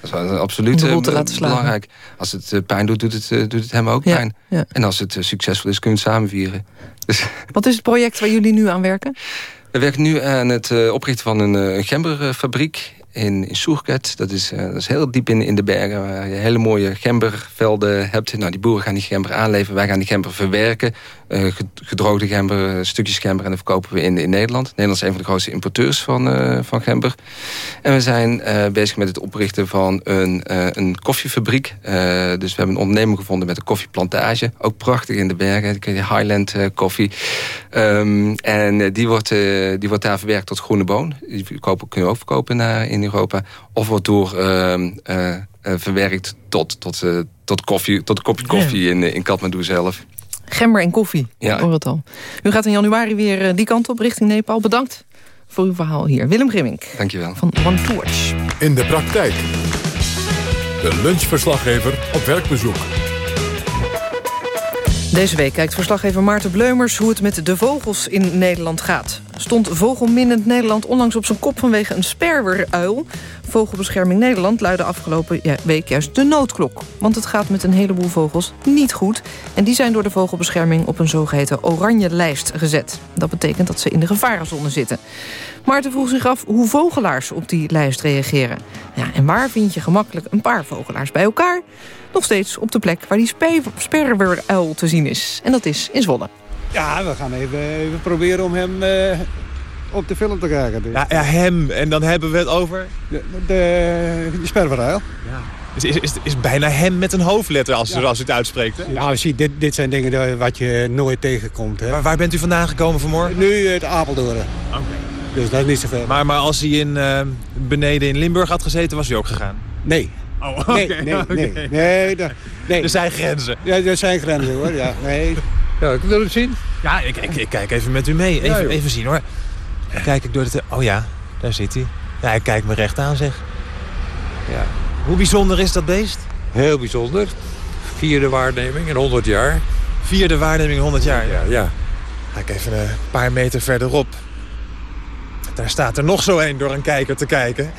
dat is absoluut te laten belangrijk. Als het pijn doet, doet het, doet het hem ook ja, pijn. Ja. En als het succesvol is, kunnen we het samen vieren. Dus wat is het project waar jullie nu aan werken? We werken nu aan het oprichten van een gemberfabriek in, in Soerket. Dat is, dat is heel diep in, in de bergen, waar je hele mooie gembervelden hebt. Nou, die boeren gaan die gember aanleveren, wij gaan die gember verwerken. Uh, gedroogde gember, eh, stukjes gember en dat verkopen we in, in Nederland. Nederland is een van de grootste importeurs van, uh, van gember. En we zijn bezig met het oprichten van een, een koffiefabriek. dus we hebben een ondernemer gevonden met een koffieplantage. Ook prachtig in de bergen, de Highland koffie. Um, en die, wordt, die wordt daar verwerkt tot groene boon. Die kunnen we ook verkopen naar, in Europa. Of wordt door ehm, verwerkt tot, tot, tot, koffie, tot een kopje koffie in, in Kathmandu zelf. Gember en koffie, ja. hoor het al. U gaat in januari weer eh, die kant op, richting Nepal. Bedankt voor uw verhaal hier. Willem Grimmink. Dankjewel. Van One Torch. In de praktijk. De lunchverslaggever op werkbezoek. Deze week kijkt verslaggever Maarten Bleumers hoe het met de vogels in Nederland gaat. Stond vogelminnend Nederland onlangs op zijn kop vanwege een sperweruil? Vogelbescherming Nederland luidde afgelopen week juist de noodklok. Want het gaat met een heleboel vogels niet goed. En die zijn door de vogelbescherming op een zogeheten oranje lijst gezet. Dat betekent dat ze in de gevarenzone zitten. Maarten vroeg zich af hoe vogelaars op die lijst reageren. En waar vind je gemakkelijk een paar vogelaars bij elkaar? Nog steeds op de plek waar die sperweruil te zien is. En dat is in Zwolle. Ja, we gaan even, even proberen om hem uh, op de film te krijgen. Dus. Ja, ja, hem. En dan hebben we het over? De, de, de sperweruil. Ja. Is, is, is, is, bijna hem met een hoofdletter als, ja. als u het uitspreekt. Hè? Nou, zie, dit, dit zijn dingen wat je nooit tegenkomt. Hè? Waar, waar bent u vandaan gekomen vanmorgen? Nu het Apeldoorn. Oké. Dus dat is niet zoveel. Maar, maar als hij in, uh, beneden in Limburg had gezeten, was hij ook gegaan? Nee. Oh, oké. Okay. Nee, nee, nee. nee, nee. Er zijn grenzen. Ja, er zijn grenzen hoor. Ja, nee. Ja, ik wil het zien. Ja, ik, ik, ik kijk even met u mee. Even, even zien hoor. Kijk ik door de... Oh ja, daar zit hij. Ja, hij kijkt me recht aan zeg. Ja. Hoe bijzonder is dat beest? Heel bijzonder. Vierde waarneming in 100 jaar. Vierde waarneming in 100 jaar? Ja, ja. Ga even een paar meter verderop. Daar staat er nog zo een door een kijker te kijken.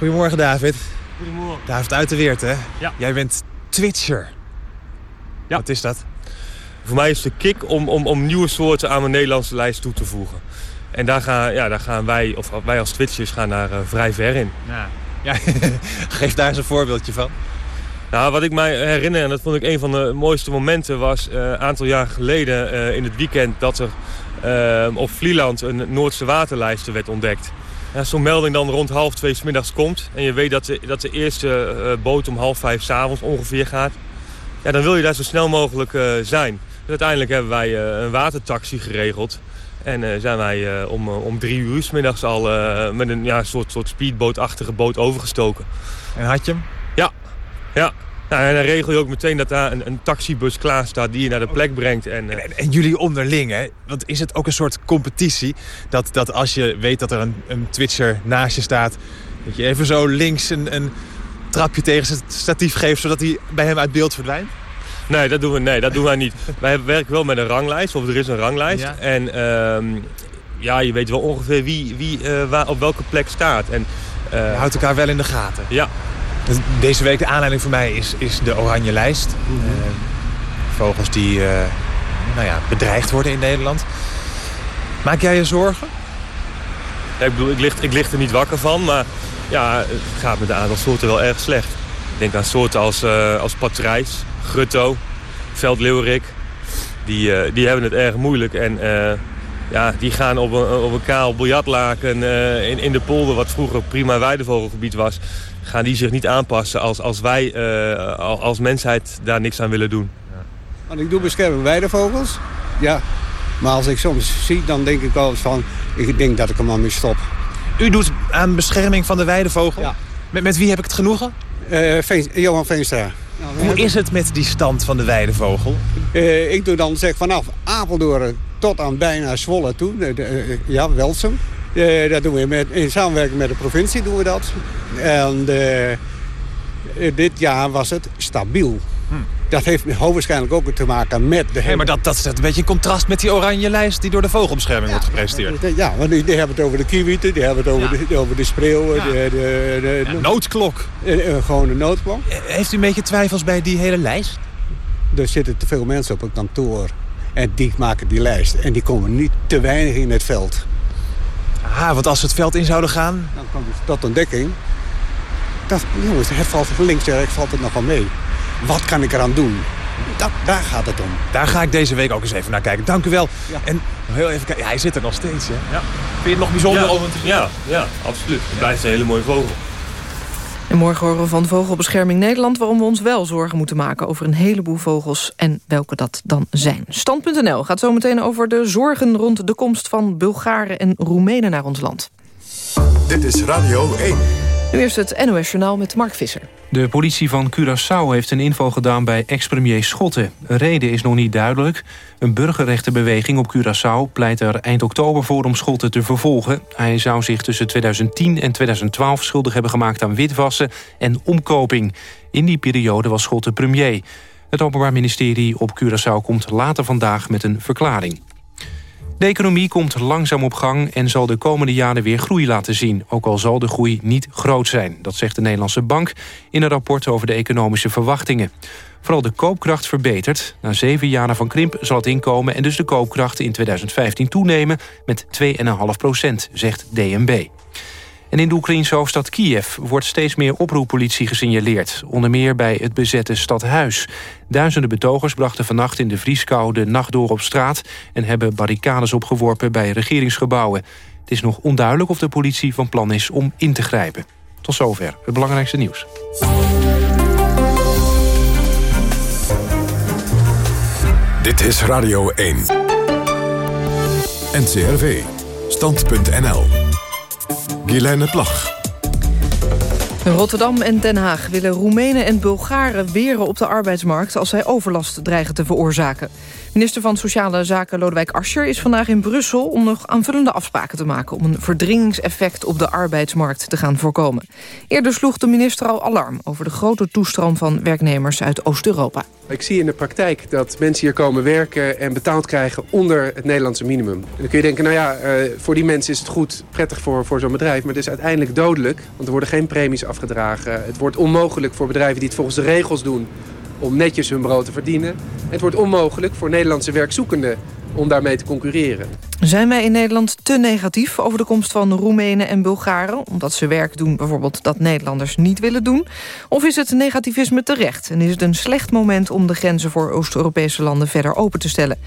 Goedemorgen, David. Goedemorgen. David uit de Weert, hè? Ja. Jij bent Twitcher. Ja. Wat is dat? Voor mij is de kick om, om, om nieuwe soorten aan mijn Nederlandse lijst toe te voegen. En daar gaan, ja, daar gaan wij, of wij als Twitchers, gaan daar uh, vrij ver in. Ja. ja. Geef daar eens een voorbeeldje van. Nou, wat ik mij herinner, en dat vond ik een van de mooiste momenten... was een aantal jaar geleden in het weekend dat er op Vlieland een Noordse waterlijst werd ontdekt. Ja, Zo'n melding dan rond half twee s middags komt... en je weet dat de, dat de eerste boot om half vijf s'avonds ongeveer gaat... Ja, dan wil je daar zo snel mogelijk zijn. Dus uiteindelijk hebben wij een watertaxi geregeld... En zijn wij om, om drie uur s middags al met een ja, soort, soort speedbootachtige boot overgestoken. En had je hem? Ja, ja. Nou, en dan regel je ook meteen dat daar een, een taxibus klaar staat die je naar de plek brengt. En, en, en, jullie onderling, hè? Want is het ook een soort competitie? Dat, dat als je weet dat er een, een Twitcher naast je staat... dat je even zo links een, een trapje tegen zijn statief geeft... zodat hij bij hem uit beeld verdwijnt? Nee, dat doen we, nee, dat doen wij niet. wij werken wel met een ranglijst, of er is een ranglijst. En ehm, ja, je weet wel ongeveer wie, wie uh, waar, op welke plek staat. En, uh, je houdt elkaar wel in de gaten. Ja. Dus deze week de aanleiding voor mij is, is de oranje lijst. Mm -hmm. uh, vogels die nou ja, bedreigd worden in Nederland. Maak jij je zorgen? Ja, ik bedoel, ik lig, ik lig er niet wakker van, maar ja, het gaat met de aantal soorten wel erg slecht. Ik denk aan soorten als, als patrijs, grutto, veldleeuwerik. Die, uh, die hebben het erg moeilijk. En uh, ja, die gaan op een, op een kaal biljartlaken uh, in, in de polder... wat vroeger prima weidevogelgebied was... gaan die zich niet aanpassen als, als wij als mensheid daar niks aan willen doen. Ja. Want ik doe bescherming weidevogels, ja. Maar als ik soms zie, dan denk ik wel eens van... ik denk dat ik er maar mee stop. U doet aan bescherming van de weidevogel? Ja. Met, met wie heb ik het genoegen? Veen, Johan Veenstra. Nou, Hoe is het met die stand van de weidevogel? Uh, ik doe dan zeg vanaf Apeldoorn tot aan bijna Zwolle toe. De, de, ja, Welsum. Uh, dat doen we met, in samenwerking met de provincie doen we dat. En dit jaar was het stabiel. Hm. Dat heeft hoogwaarschijnlijk ook te maken met de... Hey, maar dat, dat staat een beetje in contrast met die oranje lijst... die door de vogelbescherming ja, wordt gepresenteerd. Ja, want die, die, hebben het over de kiewieten, die hebben het over, ja. de, over de spreeuwen. Ja. De, de, de, noodklok. gewoon een noodklok. Heeft u een beetje twijfels bij die hele lijst? Er zitten te veel mensen op het kantoor. En die maken die lijst. En die komen niet te weinig in het veld. Ah, want als ze het veld in zouden gaan... Dan komt het tot ontdekking. Dat, jongens, het valt links en rechts valt het nog wel mee. Wat kan ik eraan doen? Dat, daar gaat het om. Daar ga ik deze week ook eens even naar kijken. Dank u wel. Ja. En heel even kijken. Ja, hij zit er nog steeds, hè? Ja. Vind je het nog bijzonder ja, om het te zien? Ja, ja absoluut. Het blijft een hele mooie vogel. En morgen horen we van Vogelbescherming Nederland... waarom we ons wel zorgen moeten maken over een heleboel vogels... en welke dat dan zijn. Stand.nl gaat zo meteen over de zorgen rond de komst van Bulgaren en Roemenen naar ons land. Dit is Radio 1. Nu eerst het NOS Journaal met Mark Visser. De politie van Curaçao heeft een inval gedaan bij ex-premier Schotten. Reden is nog niet duidelijk. Een burgerrechtenbeweging op Curaçao pleit er eind oktober voor om Schotten te vervolgen. Hij zou zich tussen 2010 en 2012 schuldig hebben gemaakt aan witwassen en omkoping. In die periode was Schotten premier. Het Openbaar Ministerie op Curaçao komt later vandaag met een verklaring. De economie komt langzaam op gang en zal de komende jaren weer groei laten zien. Ook al zal de groei niet groot zijn. Dat zegt de Nederlandse Bank in een rapport over de economische verwachtingen. Vooral de koopkracht verbetert. Na zeven jaren van krimp zal het inkomen en dus de koopkracht in 2015 toenemen met 2,5 procent, zegt DNB. En in de Oekraïnse hoofdstad Kiev wordt steeds meer oproeppolitie gesignaleerd. Onder meer bij het bezette stadhuis. Duizenden betogers brachten vannacht in de vrieskou de nacht door op straat... en hebben barricades opgeworpen bij regeringsgebouwen. Het is nog onduidelijk of de politie van plan is om in te grijpen. Tot zover het belangrijkste nieuws. Dit is Radio 1. NCRV. Stand.nl. Guilaine Plag. Rotterdam en Den Haag willen Roemenen en Bulgaren weren op de arbeidsmarkt... als zij overlast dreigen te veroorzaken. Minister van Sociale Zaken Lodewijk Asscher is vandaag in Brussel... om nog aanvullende afspraken te maken... om een verdringingseffect op de arbeidsmarkt te gaan voorkomen. Eerder sloeg de minister al alarm... over de grote toestroom van werknemers uit Oost-Europa. Ik zie in de praktijk dat mensen hier komen werken... en betaald krijgen onder het Nederlandse minimum. En dan kun je denken, nou ja, uh, voor die mensen is het goed, prettig voor, voor zo'n bedrijf... maar het is uiteindelijk dodelijk, want er worden geen premies afgedragen. Het wordt onmogelijk voor bedrijven die het volgens de regels doen om netjes hun brood te verdienen. Het wordt onmogelijk voor Nederlandse werkzoekenden om daarmee te concurreren. Zijn wij in Nederland te negatief over de komst van Roemenen en Bulgaren... omdat ze werk doen bijvoorbeeld dat Nederlanders niet willen doen? Of is het negativisme terecht en is het een slecht moment... om de grenzen voor Oost-Europese landen verder open te stellen?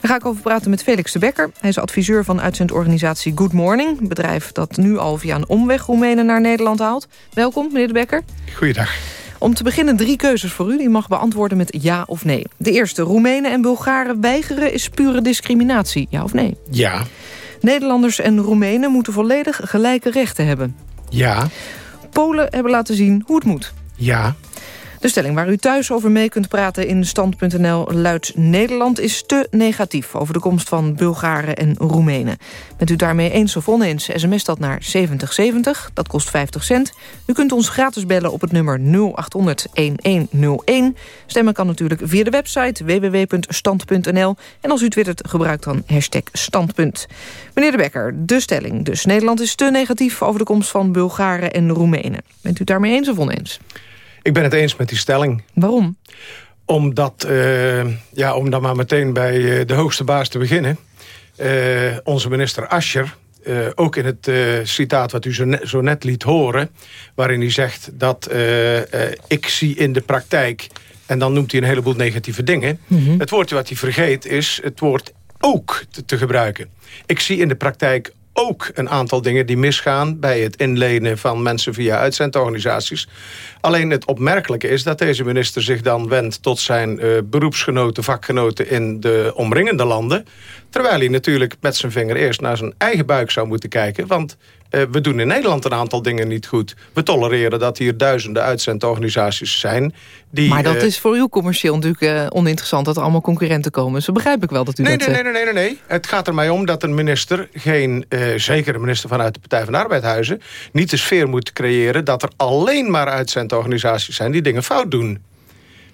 Daar ga ik over praten met Felix de Bekker. Hij is adviseur van uitzendorganisatie Good Morning... een bedrijf dat nu al via een omweg Roemenen naar Nederland haalt. Welkom, meneer de Bekker. Goeiedag. Om te beginnen drie keuzes voor u. Die mag beantwoorden met ja of nee. De eerste, Roemenen en Bulgaren weigeren is pure discriminatie. Ja of nee? Ja. Nederlanders en Roemenen moeten volledig gelijke rechten hebben. Ja. Polen hebben laten zien hoe het moet. Ja. De stelling waar u thuis over mee kunt praten in stand.nl luidt... Nederland is te negatief over de komst van Bulgaren en Roemenen. Bent u daarmee eens of oneens, sms dat naar 7070. Dat kost 50 cent. U kunt ons gratis bellen op het nummer 0800-1101. Stemmen kan natuurlijk via de website www.stand.nl. En als u twittert, gebruik dan hashtag standpunt. Meneer De Bekker, de stelling dus. Nederland is te negatief over de komst van Bulgaren en Roemenen. Bent u daarmee eens of oneens? Ik ben het eens met die stelling. Waarom? Omdat, uh, ja, om dan maar meteen bij uh, de hoogste baas te beginnen... Uh, onze minister Ascher, ook in het citaat wat u zo, ne zo, net liet horen... waarin hij zegt dat ik zie in de praktijk... en dan noemt hij een heleboel negatieve dingen. Mm -hmm. Het woordje wat hij vergeet is het woord ook te, te gebruiken. Ik zie in de praktijk ook een aantal dingen die misgaan... bij het inlenen van mensen via uitzendorganisaties. Alleen het opmerkelijke is dat deze minister zich dan wendt... tot zijn uh, beroepsgenoten, vakgenoten in de omringende landen... terwijl hij natuurlijk met zijn vinger eerst naar zijn eigen buik zou moeten kijken... want uh, we doen in Nederland een aantal dingen niet goed. We tolereren dat hier duizenden uitzendorganisaties zijn. Die, maar dat uh, is voor uw commercieel natuurlijk uh, oninteressant... dat er allemaal concurrenten komen. Zo begrijp ik wel dat u nee, dat... Nee, nee, nee, nee, nee. Het gaat er mij om dat een minister, geen, zeker een minister vanuit de Partij van de Arbeidhuizen... niet de sfeer moet creëren dat er alleen maar uitzendorganisaties zijn... die dingen fout doen.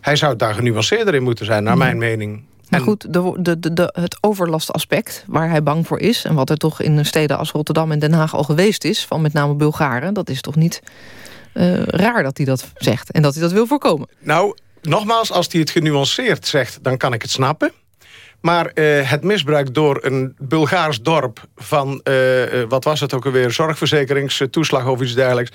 Hij zou daar genuanceerder in moeten zijn, naar Hmm. mijn mening. Maar goed, de, de, de, het overlastaspect waar hij bang voor is... en wat er toch in steden als Rotterdam en Den Haag al geweest is... van met name Bulgaren, dat is toch niet uh, raar dat hij dat zegt... en dat hij dat wil voorkomen. Nou, nogmaals, als hij het genuanceerd zegt, dan kan ik het snappen. Maar uh, het misbruik door een Bulgaars dorp van, uh, wat was het ook alweer... zorgverzekeringstoeslag of iets dergelijks...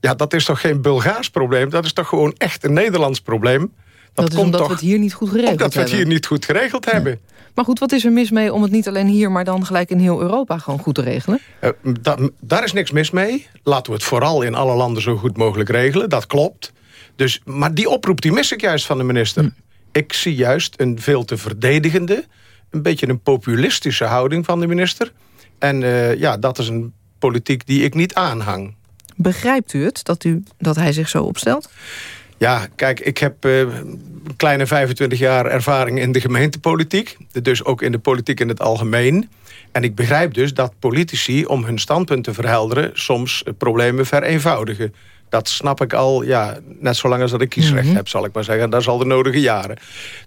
ja, dat is toch geen Bulgaars probleem? Dat is toch gewoon echt een Nederlands probleem? Dat, dat is omdat toch, we het hier niet goed geregeld omdat hebben. we het hier niet goed geregeld hebben. Ja. Maar goed, wat is er mis mee om het niet alleen hier... maar dan gelijk in heel Europa gewoon goed te regelen? Uh, da daar is niks mis mee. Laten we het vooral in alle landen zo goed mogelijk regelen. Dat klopt. Dus, maar die oproep die mis ik juist van de minister. Hm. Ik zie juist een veel te verdedigende... een beetje een populistische houding van de minister. En uh, ja, dat is een politiek die ik niet aanhang. Begrijpt u het, dat, u, dat hij zich zo opstelt? Ja, kijk, ik heb uh, een kleine 25 jaar ervaring in de gemeentepolitiek. Dus ook in de politiek in het algemeen. En ik begrijp dus dat politici, om hun standpunt te verhelderen... soms problemen vereenvoudigen. Dat snap ik al, ja, net zolang als dat ik kiesrecht mm -hmm. heb, zal ik maar zeggen. Dat is al de nodige jaren.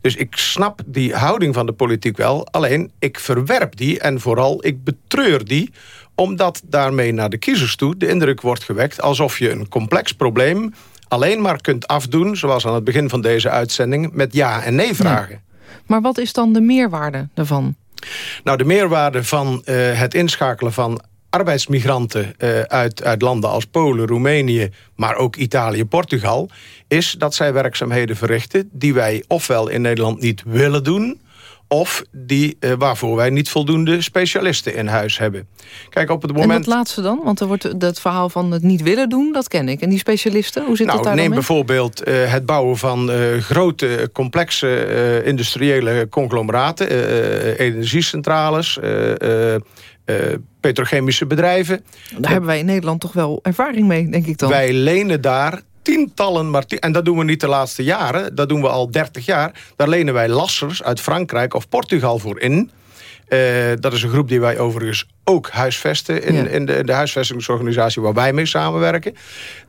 Dus ik snap die houding van de politiek wel. Alleen, ik verwerp die en vooral, ik betreur die omdat daarmee naar de kiezers toe de indruk wordt gewekt... alsof je een complex probleem alleen maar kunt afdoen... zoals aan het begin van deze uitzending, met ja en nee vragen. Ja. Maar wat is dan de meerwaarde daarvan? Nou, de meerwaarde van uh, het inschakelen van arbeidsmigranten... Uh, uit, uit landen als Polen, Roemenië, maar ook Italië, Portugal... is dat zij werkzaamheden verrichten die wij ofwel in Nederland niet willen doen of die, uh, waarvoor wij niet voldoende specialisten in huis hebben. Kijk, op het moment... En dat laatste dan? Want er wordt dat verhaal van het niet willen doen, dat ken ik. En die specialisten, hoe zit nou, dat daar neem bijvoorbeeld uh, het bouwen van uh, grote, complexe industriële conglomeraten... energiecentrales, petrochemische bedrijven. Daar hebben wij in Nederland toch wel ervaring mee, denk ik dan. Wij lenen daar tientallen, maar en dat doen we niet de laatste jaren, dat doen we al 30 jaar. Daar lenen wij lassers uit Frankrijk of Portugal voor in. Uh, dat is een groep die wij overigens ook huisvesten in, ja. in, de, in de huisvestingsorganisatie waar wij mee samenwerken.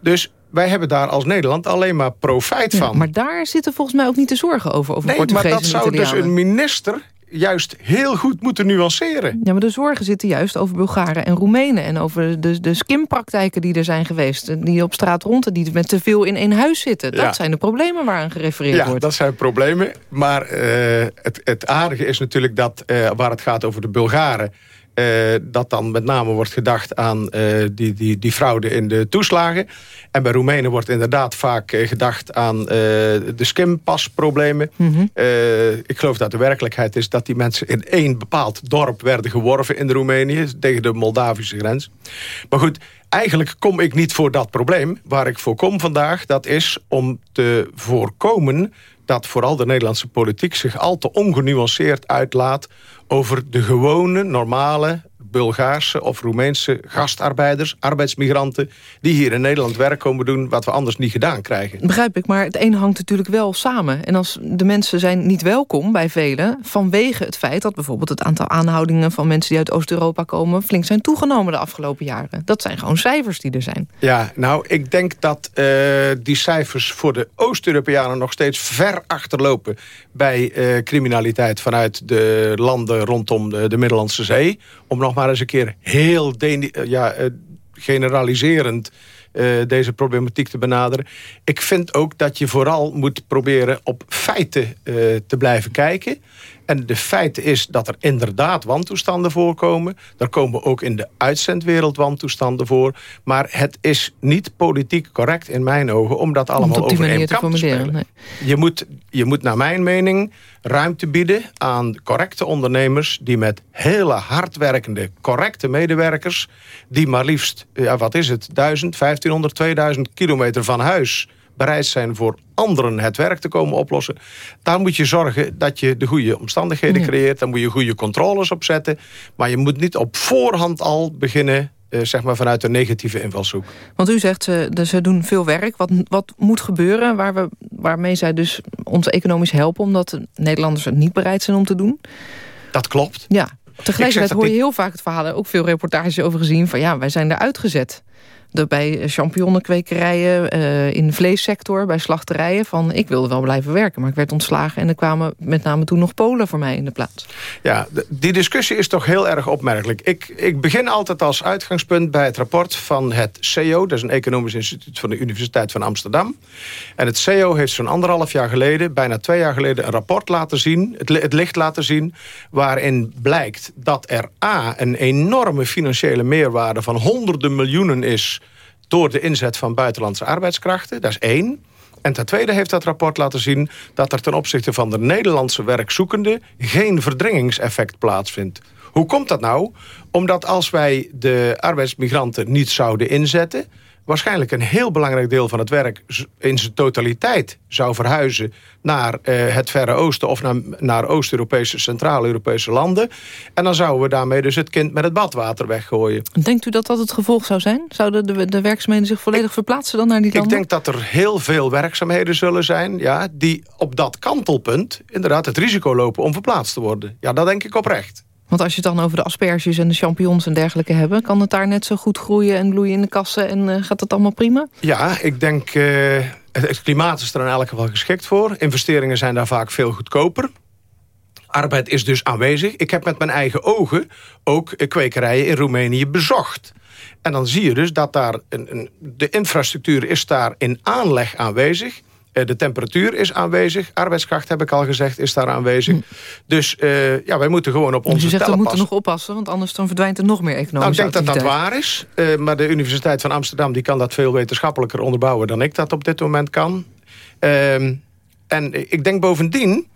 Dus wij hebben daar als Nederland alleen maar profijt ja, van. Maar daar zitten volgens mij ook niet de zorgen over, over nee, maar dat zou dus een minister juist heel goed moeten nuanceren. Ja, maar de zorgen zitten juist over Bulgaren en Roemenen... en over de, de skimpraktijken die er zijn geweest... die op straat rond, die met te veel in één huis zitten. Dat Ja. zijn de problemen waaraan gerefereerd Ja, wordt. dat zijn problemen. Maar eh, het, het aardige is natuurlijk dat, eh, waar het gaat over de Bulgaren... dat dan met name wordt gedacht aan die, die, die fraude in de toeslagen. En bij Roemenen wordt inderdaad vaak gedacht aan de skimpasproblemen. Mm ik geloof dat de werkelijkheid is dat die mensen in één bepaald dorp werden geworven in de Roemenië. Tegen de Moldavische grens. Maar goed, eigenlijk kom ik niet voor dat probleem. Waar ik voor kom vandaag, dat is om te voorkomen dat vooral de Nederlandse politiek zich al te ongenuanceerd uitlaat over de gewone, normale Bulgaarse of Roemeense gastarbeiders, arbeidsmigranten... die hier in Nederland werk komen doen wat we anders niet gedaan krijgen. Begrijp ik, maar het een hangt natuurlijk wel samen. En als de mensen zijn niet welkom bij velen... vanwege het feit dat bijvoorbeeld het aantal aanhoudingen... van mensen die uit Oost-Europa komen flink zijn toegenomen de afgelopen jaren. Dat zijn gewoon cijfers die er zijn. Ja, nou, ik denk dat uh, die cijfers voor de Oost-Europeanen... nog steeds ver achterlopen bij uh, criminaliteit vanuit de landen rondom de, de Middellandse Zee. Om nog maar eens een keer heel ja, uh, generaliserend deze problematiek te benaderen. Ik vind ook dat je vooral moet proberen op feiten te blijven kijken. En de feit is dat er inderdaad wantoestanden voorkomen. Er komen ook in de uitzendwereld wantoestanden voor. Maar het is niet politiek correct in mijn ogen... om dat allemaal over één te, te spelen. Nee. Je, moet, je moet naar mijn mening ruimte bieden aan correcte ondernemers... die met hele hardwerkende, correcte medewerkers... die maar liefst, ja, wat is het, 1000, 1500, 2000 kilometer van huis bereid zijn voor anderen het werk te komen oplossen. Daar moet je zorgen dat je de goede omstandigheden creëert. Daar moet je goede controles op zetten. Maar je moet niet op voorhand al beginnen uh, zeg maar vanuit een negatieve invalshoek. Want u zegt, uh, ze doen veel werk. Wat, wat moet gebeuren waar we, waarmee zij dus ons economisch helpen... omdat de Nederlanders het niet bereid zijn om te doen? Dat klopt. Ja, tegelijkertijd hoor je heel vaak het verhaal... ook veel reportages over gezien van ja, wij zijn eruit gezet bij champignonenkwekerijen, uh, in de vleessector, bij slachterijen. Van ik wilde wel blijven werken, maar ik werd ontslagen. En er kwamen met name toen nog Polen voor mij in de plaats. Ja, die discussie is toch heel erg opmerkelijk. Ik, ik begin altijd als uitgangspunt bij het rapport van het CEO. Dat is een economisch instituut van de Universiteit van Amsterdam. En het CEO heeft zo'n anderhalf jaar geleden, bijna twee jaar geleden... een rapport laten zien, het, het licht laten zien... waarin blijkt dat er A, een enorme financiële meerwaarde van honderden miljoenen is door de inzet van buitenlandse arbeidskrachten. Dat is één. En ten tweede heeft dat rapport laten zien... dat er ten opzichte van de Nederlandse werkzoekenden... geen verdringingseffect plaatsvindt. Hoe komt dat nou? Omdat als wij de arbeidsmigranten niet zouden inzetten waarschijnlijk een heel belangrijk deel van het werk... in zijn totaliteit zou verhuizen naar uh, het Verre Oosten... of naar, naar Oost-Europese, Centraal-Europese landen. En dan zouden we daarmee dus het kind met het badwater weggooien. Denkt u dat dat het gevolg zou zijn? Zouden de, de werkzaamheden zich volledig verplaatsen dan naar die landen? Ik denk dat er heel veel werkzaamheden zullen zijn... Ja, die op dat kantelpunt inderdaad het risico lopen om verplaatst te worden. Ja, dat denk ik oprecht. Want als je het dan over de asperges en de champignons en dergelijke hebben... kan het daar net zo goed groeien en bloeien in de kassen en uh, gaat het allemaal prima? Ja, ik denk uh, het, klimaat is er in elk geval geschikt voor. Investeringen zijn daar vaak veel goedkoper. Arbeid is dus aanwezig. Ik heb met mijn eigen ogen ook kwekerijen in Roemenië bezocht. En dan zie je dus dat daar een, een, de infrastructuur is daar in aanleg aanwezig eh, de temperatuur is aanwezig. Arbeidskracht, heb ik al gezegd, is daar aanwezig. Hm. Dus uh, ja, wij moeten gewoon op onze dus je zegt, we moeten nog oppassen, want anders dan verdwijnt er nog meer economische nou, Ik denk dat dat waar is. Uh, maar de Universiteit van Amsterdam die kan dat veel wetenschappelijker onderbouwen... dan ik dat op dit moment kan. Uh, en ik denk bovendien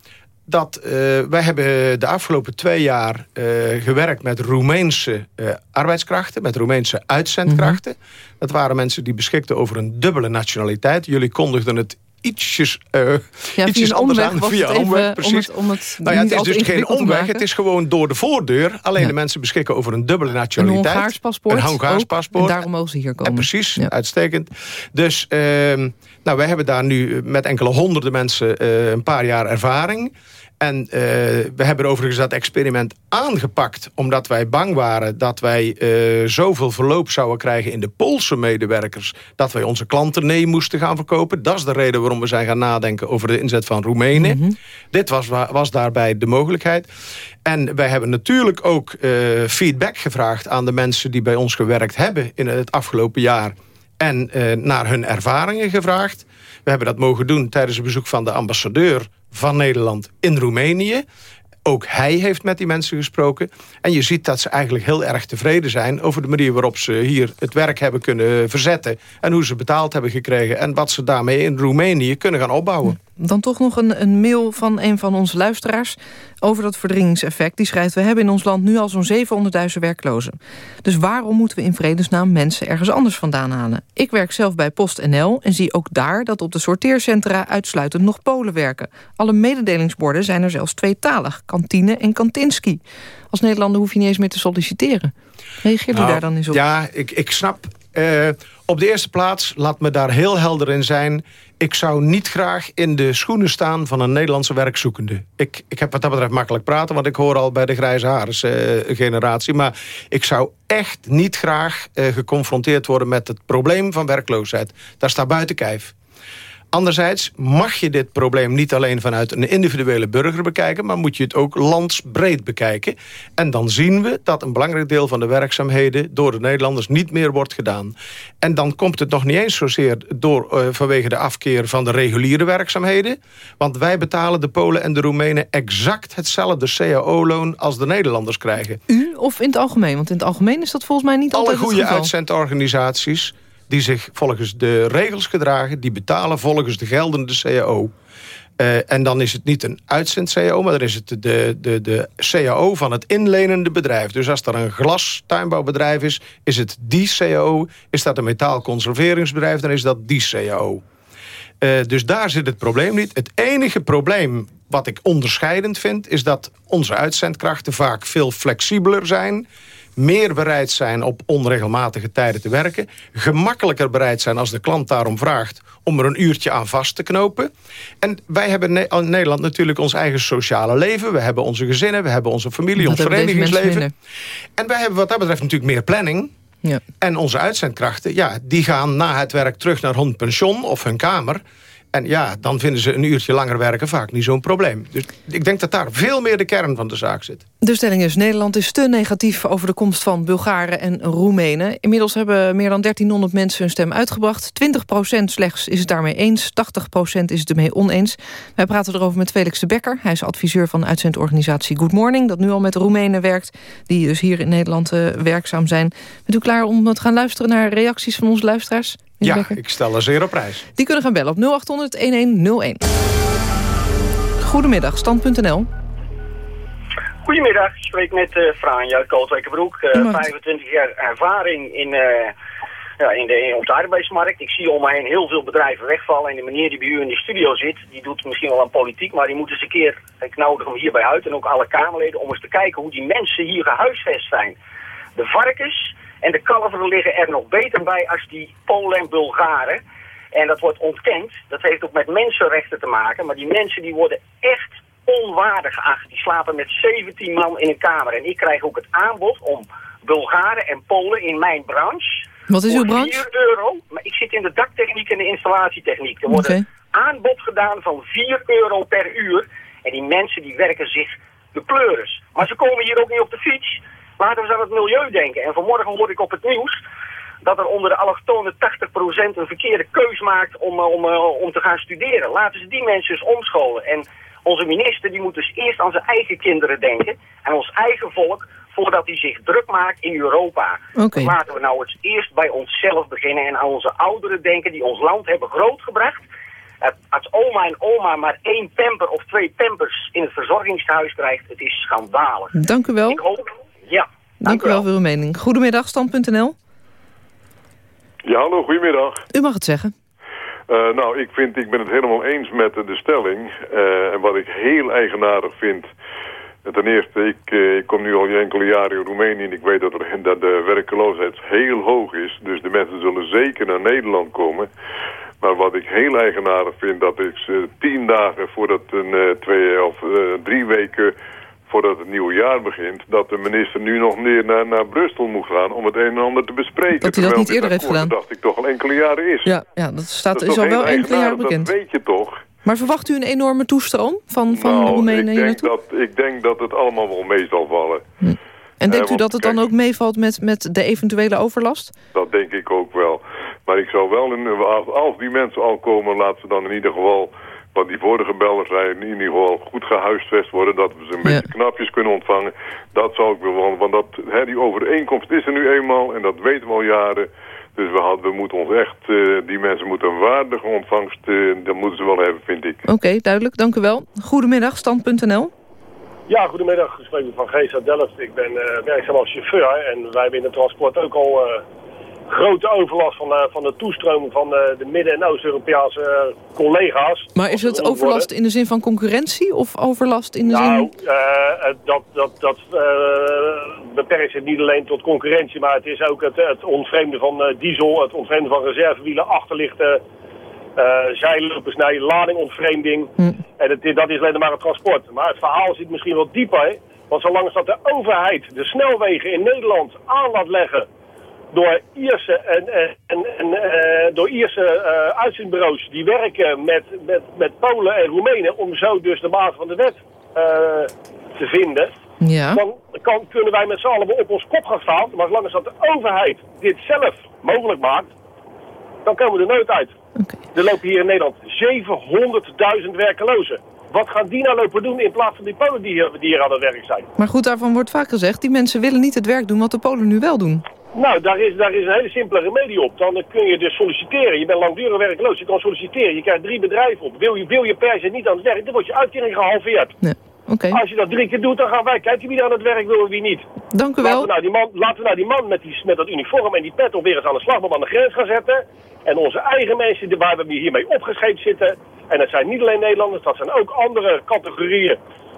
dat uh, wij hebben de afgelopen twee jaar uh, gewerkt met Roemeense uh, arbeidskrachten, met Roemeense uitzendkrachten. Mm -hmm. Dat waren mensen die beschikten over een dubbele nationaliteit. Jullie kondigden het ietsjes, uh, ja, ietsjes anders aan. Via omweg, precies. Om het, om het nou ja, het is dus geen omweg, het is gewoon door de voordeur. Alleen ja. de mensen beschikken over een dubbele nationaliteit. Een Hongaars paspoort. Een Hongaars paspoort. En daarom mogen ze hier komen. En precies, ja. uitstekend. Dus uh, nou, wij hebben daar nu met enkele honderden mensen uh, een paar jaar ervaring. En uh, we hebben overigens dat experiment aangepakt... omdat wij bang waren dat wij uh, zoveel verloop zouden krijgen... in de Poolse medewerkers... dat wij onze klanten nee moesten gaan verkopen. Dat is de reden waarom we zijn gaan nadenken... over de inzet van Roemenen. Mm -hmm. Dit was, was daarbij de mogelijkheid. En wij hebben natuurlijk ook uh, feedback gevraagd... aan de mensen die bij ons gewerkt hebben in het afgelopen jaar... en naar hun ervaringen gevraagd. We hebben dat mogen doen tijdens een bezoek van de ambassadeur van Nederland in Roemenië. Ook hij heeft met die mensen gesproken. En je ziet dat ze eigenlijk heel erg tevreden zijn... over de manier waarop ze hier het werk hebben kunnen verzetten... en hoe ze betaald hebben gekregen... en wat ze daarmee in Roemenië kunnen gaan opbouwen. Dan toch nog een, een mail van een van onze luisteraars over dat verdringingseffect. Die schrijft, we hebben in ons land nu al zo'n 700.000 werklozen. Dus waarom moeten we in vredesnaam mensen ergens anders vandaan halen? Ik werk zelf bij PostNL en zie ook daar dat op de sorteercentra uitsluitend nog Polen werken. Alle mededelingsborden zijn er zelfs tweetalig, kantine en kantinski. Als Nederlander hoef je niet eens meer te solliciteren. Reageert u Nou, daar dan eens op? Ja, ik, ik snap. eh, op de eerste plaats, laat me daar heel helder in zijn... ik zou niet graag in de schoenen staan van een Nederlandse werkzoekende. Ik, ik heb wat dat betreft makkelijk praten... want ik hoor al bij de grijze haren eh, generatie. Maar ik zou echt niet graag eh, geconfronteerd worden... met het probleem van werkloosheid. Daar staat buiten kijf. Anderzijds mag je dit probleem niet alleen vanuit een individuele burger bekijken... maar moet je het ook landsbreed bekijken. En dan zien we dat een belangrijk deel van de werkzaamheden... door de Nederlanders niet meer wordt gedaan. En dan komt het nog niet eens zozeer door, eh, vanwege de afkeer van de reguliere werkzaamheden. Want wij betalen de Polen en de Roemenen exact hetzelfde cao-loon... als de Nederlanders krijgen. U of in het algemeen? Want in het algemeen is dat volgens mij niet Alle altijd het goede geval. uitzendorganisaties die zich volgens de regels gedragen... die betalen volgens de geldende CAO. Eh, en dan is het niet een uitzend-CAO... maar dan is het de, de, de CAO van het inlenende bedrijf. Dus als er een glastuinbouwbedrijf is, is het die CAO. Is dat een metaalconserveringsbedrijf, dan is dat die CAO. Eh, dus daar zit het probleem niet. Het enige probleem wat ik onderscheidend vind... is dat onze uitzendkrachten vaak veel flexibeler zijn meer bereid zijn op onregelmatige tijden te werken... gemakkelijker bereid zijn als de klant daarom vraagt... om er een uurtje aan vast te knopen. En wij hebben in Ne- Nederland natuurlijk ons eigen sociale leven. We hebben onze gezinnen, we hebben onze familie, ons Dat mensen verenigingsleven. En wij hebben wat dat betreft natuurlijk meer planning... Ja. En onze uitzendkrachten, ja, die gaan na het werk terug naar hun pension of hun kamer. En ja, dan vinden ze een uurtje langer werken vaak niet zo'n probleem. Dus ik denk dat daar veel meer de kern van de zaak zit. De stelling is, Nederland is te negatief over de komst van Bulgaren en Roemenen. Inmiddels hebben meer dan 1300 mensen hun stem uitgebracht. 20% slechts is het daarmee eens, 80% is het ermee oneens. Wij praten erover met Felix de Bekker. Hij is adviseur van uitzendorganisatie Good Morning... dat nu al met Roemenen werkt, die dus hier in Nederland eh, werkzaam zijn. Bent u klaar om te gaan luisteren naar reacties van onze luisteraars? Ja, ik stel er zeer op prijs. Die kunnen gaan bellen op 0800-1101. Goedemiddag, stand.nl. Goedemiddag, ik spreek met uh, Franja uit Kootwijkerbroek. Eh, Goedemiddag. 25 jaar ervaring in, eh, ja, in de, op de arbeidsmarkt. Ik zie om mij heen heel veel bedrijven wegvallen. En de meneer die bij u in de studio zit, die doet misschien wel aan politiek. Maar die moet eens een keer, ik nodig hem hierbij uit en ook alle Kamerleden... om eens te kijken hoe die mensen hier gehuisvest zijn. De varkens en de kalveren liggen er nog beter bij als die Polen en Bulgaren. En dat wordt ontkend. Dat heeft ook met mensenrechten te maken. Maar die mensen die worden echt onwaardig geacht. Die slapen met 17 man in een kamer. En ik krijg ook het aanbod om Bulgaren en Polen in mijn branche... Wat is uw branche? 4 euro. Maar ik zit in de daktechniek en de installatietechniek. Er wordt een aanbod gedaan van 4 euro per uur. En die mensen die werken zich de pleuris. Maar ze komen hier ook niet op de fiets. Laten we eens aan het milieu denken. En vanmorgen hoorde ik op het nieuws dat er onder de allochtonen 80% een verkeerde keus maakt om, eh, om, eh, om te gaan studeren. Laten ze die mensen eens omscholen. En onze minister die moet dus eerst aan zijn eigen kinderen denken. En ons eigen volk voordat hij zich druk maakt in Europa. Dus laten we nou eens eerst bij onszelf beginnen en aan onze ouderen denken die ons land hebben grootgebracht. Als oma en oma maar één pamper of twee pampers in het verzorgingshuis krijgt, het is schandalig. Dank u wel. Ik hoop, ja. Dank u wel voor uw mening. Goedemiddag, stand.nl. Ja, hallo, goedemiddag. U mag het zeggen. Eh, nou, ik, vind, ik ben het helemaal eens met de stelling. Eh, en wat ik heel eigenaardig vind... Ten eerste, ik, eh, ik kom nu al enkele jaren in Roemenië... en ik weet dat, er, dat de werkeloosheid heel hoog is. Dus de mensen zullen zeker naar Nederland komen. Maar wat ik heel eigenaardig vind... dat is eh, tien dagen voordat een eh, twee of eh, drie weken voordat het nieuwe jaar begint... dat de minister nu nog meer naar, naar Brussel moet gaan om het een en ander te bespreken. Dat hij dat niet eerder heeft gedaan. dacht ik toch al enkele jaren is. Ja, ja dat, staat, Dat is, al wel enkele jaren bekend. Dat weet je toch? Maar verwacht u een enorme toestroom van, van nou, Roemenen ik hier denk, naartoe? dat, ik denk dat het allemaal wel mee zal vallen. En denkt u dat het dan ook meevalt met, met de eventuele overlast? Dat denk ik ook wel. Maar ik zou wel, in, als, als die mensen al komen, laten ze dan in ieder geval wat die vorige bellers zeiden, in ieder geval goed gehuisvest worden, dat we ze een beetje knapjes kunnen ontvangen. Dat zou ik wel, want, want dat, hè, die overeenkomst is er nu eenmaal en dat weten we al jaren. Dus we, hadden, we moeten ons echt, eh, die mensen moeten een waardige ontvangst, uh, dat moeten ze wel hebben, vind ik. Oké, duidelijk, dank u wel. Goedemiddag, stand.nl. Ja, goedemiddag. Ik spreek van Gees uit Delft. Ik ben uh, werkzaam als chauffeur en wij hebben in het transport ook al grote overlast van, uh, van de toestroom van de, de Midden- en Oost-Europese collega's. Maar is het overlast in de zin van concurrentie of overlast in de nou, zin... Nou, dat, dat, dat beperkt zich niet alleen tot concurrentie, maar het is ook het, het ontvreemden van diesel, het ontvreemden van reservewielen, achterlichten, zijlopers naar ladingontvremding. Hm. En het, dat is alleen maar het transport. Maar het verhaal zit misschien wel dieper, want zolang dat de overheid de snelwegen in Nederland aan laat leggen door Ierse, en, en, en, uh, door Ierse uh, uitzendbureaus die werken met, met, met Polen en Roemenen om zo dus de maat van de wet uh, te vinden. Ja. Dan kan, kunnen wij met z'n allen op ons kop gaan staan. Maar zolang als dat de overheid dit zelf mogelijk maakt, dan komen we er nooit uit. Okay. Er lopen hier in Nederland 700.000 werkelozen. Wat gaan die nou lopen doen in plaats van die Polen die hier, die hier aan het werk zijn? Maar goed, daarvan wordt vaak gezegd, die mensen willen niet het werk doen wat de Polen nu wel doen. Nou, daar is, daar is een hele simpele remedie op. Dan kun je dus solliciteren. Je bent langdurig werkloos. Je kan solliciteren. Je krijgt drie bedrijven op. Wil je, wil je per se niet aan het werk, dan wordt je uitkering gehalveerd. Nee. Okay. Als je dat drie keer doet, dan gaan wij kijken wie er aan het werk wil en wie niet. Dank u wel. Laten we nou die man, laten we nou die man met, die, met dat uniform en die pet op weer eens aan de slagboom aan de grens gaan zetten. En onze eigen mensen waar we hiermee opgescheept zitten. En dat zijn niet alleen Nederlanders, dat zijn ook andere categorieën